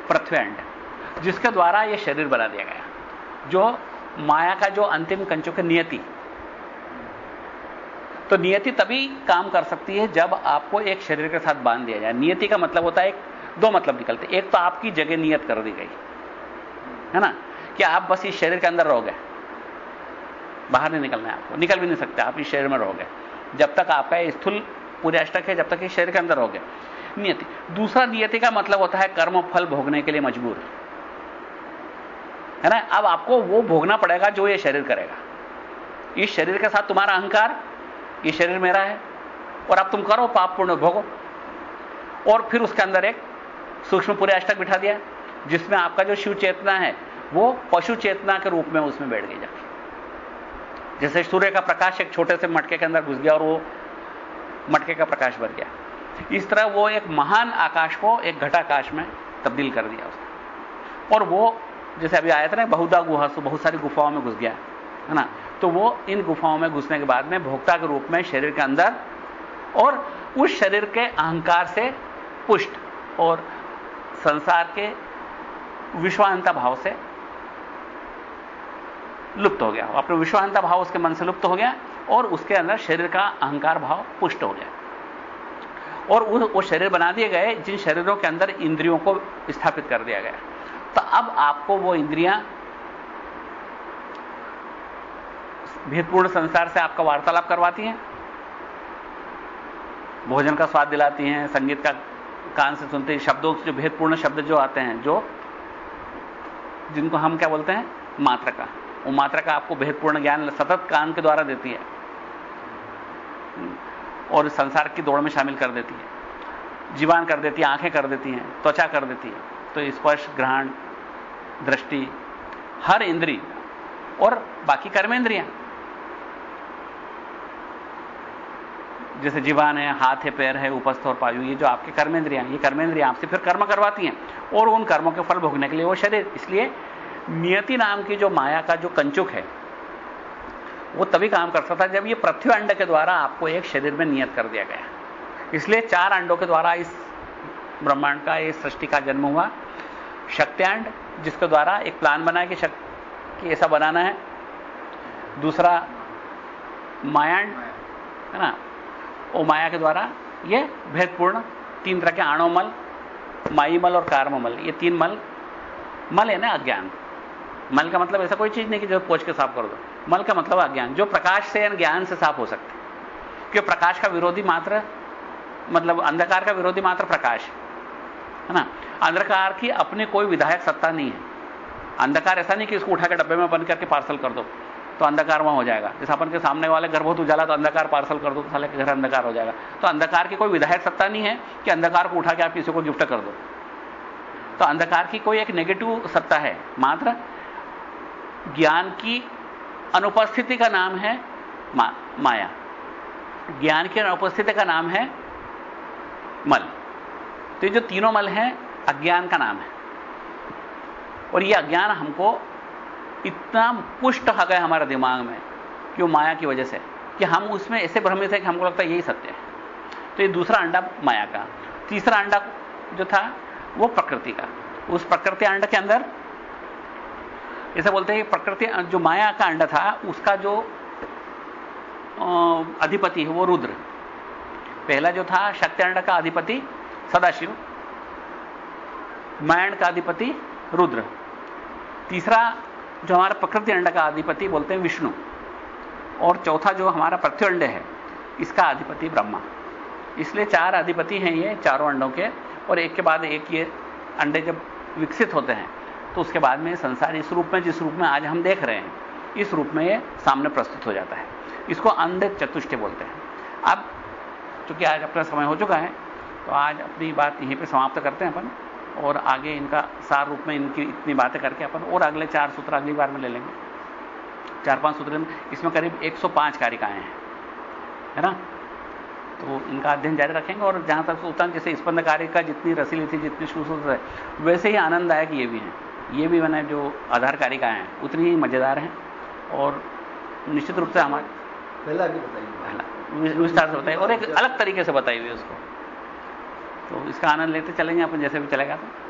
पृथ्वी अंड जिसके द्वारा यह शरीर बना दिया गया, जो माया का जो अंतिम कंचुक है नियति। तो नियति तभी काम कर सकती है जब आपको एक शरीर के साथ बाँध दिया जाए। नियति का मतलब होता है एक, दो मतलब निकलते। एक तो आपकी जगह नियत कर दी गई। है ना? कि आप बस इस शरीर के अंदर रहोगे। बाहर नहीं निकलना है आपको। निकल भी नहीं सकते। आप इस शरीर में रहोगे। जब तक आपका स्थूल पूरे अष्टक है, जब तक इस शरीर के अंदर रहोगे। नियति। दूसरा नियति का मतलब होता है कर्म फल भोगने के लिए मजबूर। है ना? अब आपको वो भोगना पड़ेगा जो ये शरीर करेगा। इस शरीर के साथ तुम्हारा अहंकार, ये शरीर मेरा है। और अब तुम करो पाप पूर्ण भोगो। और फिर उसके अंदर एक सूक्ष्म पूरे अष्टक बिठा दिया, जिसमें आपका जो शिव चेतना है, वो पशु चेतना के रूप में उसमें बैठ गई जाके जैसे सूर्य का प्रकाश एक छोटे से मटके के अंदर घुस गया और वो मटके का प्रकाश भर गया। इस तरह वो एक महान आकाश को एक घटाकाश में तब्दील कर दिया उसने। और वो जैसे अभी आया था ना, बहुधा गुहा, सो, बहुत सारी गुफाओं में घुस गया, है ना? तो वो इन गुफाओं में घुसने के बाद में भोक्ता के रूप में शरीर के अंदर और उस शरीर के अहंकार से पुष्ट और संसार के विश्वांता भाव से लुप्त हो गया अपने विश्वांता भाव उसके मन से लुप्त हो गया और उसके अंदर शरीर का अहंकार भाव पुष्ट हो गया। और वो शरीर बना दिए गए जिन शरीरों के अंदर इंद्रियों को स्थापित कर दिया गया। तो अब आपको वो इंद्रियाँ भेदपूर्ण संसार से आपका वार्तालाप करवाती हैं, भोजन का स्वाद दिलाती हैं, संगीत का कान से सुनते हैं, शब्दों से जो भेदपूर्ण शब्द जो आते हैं, जो जिनको हम क्या बोलते हैं? मात्रा का। वो मात्रा का आपको भेदपूर्ण ज्ञान सतत कान के द्वारा देती है। और संसार की दौड़ में शामिल कर देती है। जीवान कर देती है, आँखें कर देती हैं, त्वचा कर देती है। तो स्पर्श, ग्रहण दृष्टि, हर इंद्री और बाकी कर्मेंद्रियाँ। जैसे जीवान है, हाथ है, पैर है, उपस्थ और पायु, ये जो आपके कर्मेंद्रियाँ ये कर्मेंद्रियाँ आपसे फिर कर्म करवाती हैं और उन कर्मों के फल भोगने के लिए वो शरीर। इसलिए नियति नाम की जो माया का जो कंचुक है, वो तभी काम कर सकता जब ये पृथ्वी अंड के द्वारा आपको एक शरीर में नियत कर दिया गया। इसलिए चार अंडों के द्वारा इस ब्रह्मांड का, इस सृष्टि का जन्म हुआ। शक्त्यांड जिसके द्वारा एक प्लान बना कि ऐसा बनाना है। दूसरा मायांड है ना? वो माया के द्वारा ये भेदपूर्ण तीन तरह के आणोमल माईमल और कार्ममल ये तीन मल मल है ना अज्ञान। मल का मतलब ऐसा कोई चीज़ नहीं कि जो पोच के साफ़ कर दो। मल का मतलब अज्ञान। जो प्रकाश से या ज्ञान से साफ़ हो सकते क्योंकि प्रकाश का विरोधी मात्र मतलब अंधकार का विरोधी मात्र प्रकाश है ना? अंधकार की अपने कोई विधायक सत्ता नहीं है। अंधकार ऐसा नहीं कि इसको उठा के डब्बे में बंद करके पार्सल कर दो तो अंधकार वहाँ हो जाएगा। जैसे अपन के सामने वाले घर बहुत उजाला तो अंधकार पार्सल कर दो तो साले के घर अंधकार हो जाएगा। तो अंधकार की कोई विधायक सत्ता नहीं है कि अंधकार को उठा के आप किसी को गिफ्ट कर दो। तो अंधकार की कोई एक नेगेटिव सत्ता है। मात्र ज्ञान की अनुपस्थिति का नाम है मा, माया। ज्ञान की अनुपस्थिति का नाम है मल। तो ये जो तीनों मल हैं अज्ञान का नाम है। और ये अज्ञान हमको इतना पुष्ट आ गया हमारे दिमाग में, क्यों माया की वजह से, कि हम उसमें ऐसे भ्रमित है कि हमको लगता है यही सत्य है। तो ये दूसरा अंडा माया का, तीसरा अंडा जो था वो प्रकृति का। उस प्रकृति अंड के अंदर ऐसा बोलते हैं प्रकृति, जो माया का अंडा था, उसका जो अधिपति है वो रुद्र। पहला जो था शक्ति अंड का अधिपति सदाशिव मायंड का अधिपति रुद्र। तीसरा, जो हमारा प्रकृति अंड का अधिपति बोलते हैं विष्णु। और चौथा, जो हमारा पृथ्वी अंड है, इसका अधिपति ब्रह्मा। इसलिए चार अधिपति हैं ये, चारों अंडों के। और एक के बाद एक ये अंडे जब विकसित होते हैं तो उसके बाद में संसार इस रूप में, जिस रूप में आज हम देख रहे हैं, इस रूप में ये सामने प्रस्तुत हो जाता है। इसको अंडे चतुष्ट बोलते हैं। अब, चूँकि आज अपना समय हो चुका है तो आज अपनी बात यहीं पर समाप्त करते हैं अपन। और आगे इनका सार रूप में इनकी इतनी बातें करके अपन और अगले चार सूत्र अगली बार में ले लेंगे। चार पाँच सूत्र इसमें करीब 105 कारिकाएँ हैं। है ना? तो इनका अध्ययन जारी रखेंगे और जहाँ तक सोचता जैसे स्पंद कार्य का जितनी रसीली थी जितनी सुसूत्र है वैसे ही आनंददायक ये भी है। ये भी मैंने जो आधार कारिकाएँ हैं उतनी ही मज़ेदार हैं। और निश्चित रूप से हमारे पहला भी बताइए। पहला। विस्तार से बताइए। और एक अलग तरीके से बताइए उसको। तो इसका आनंद लेते चलेंगे अपन जैसे भी चलेगा तो।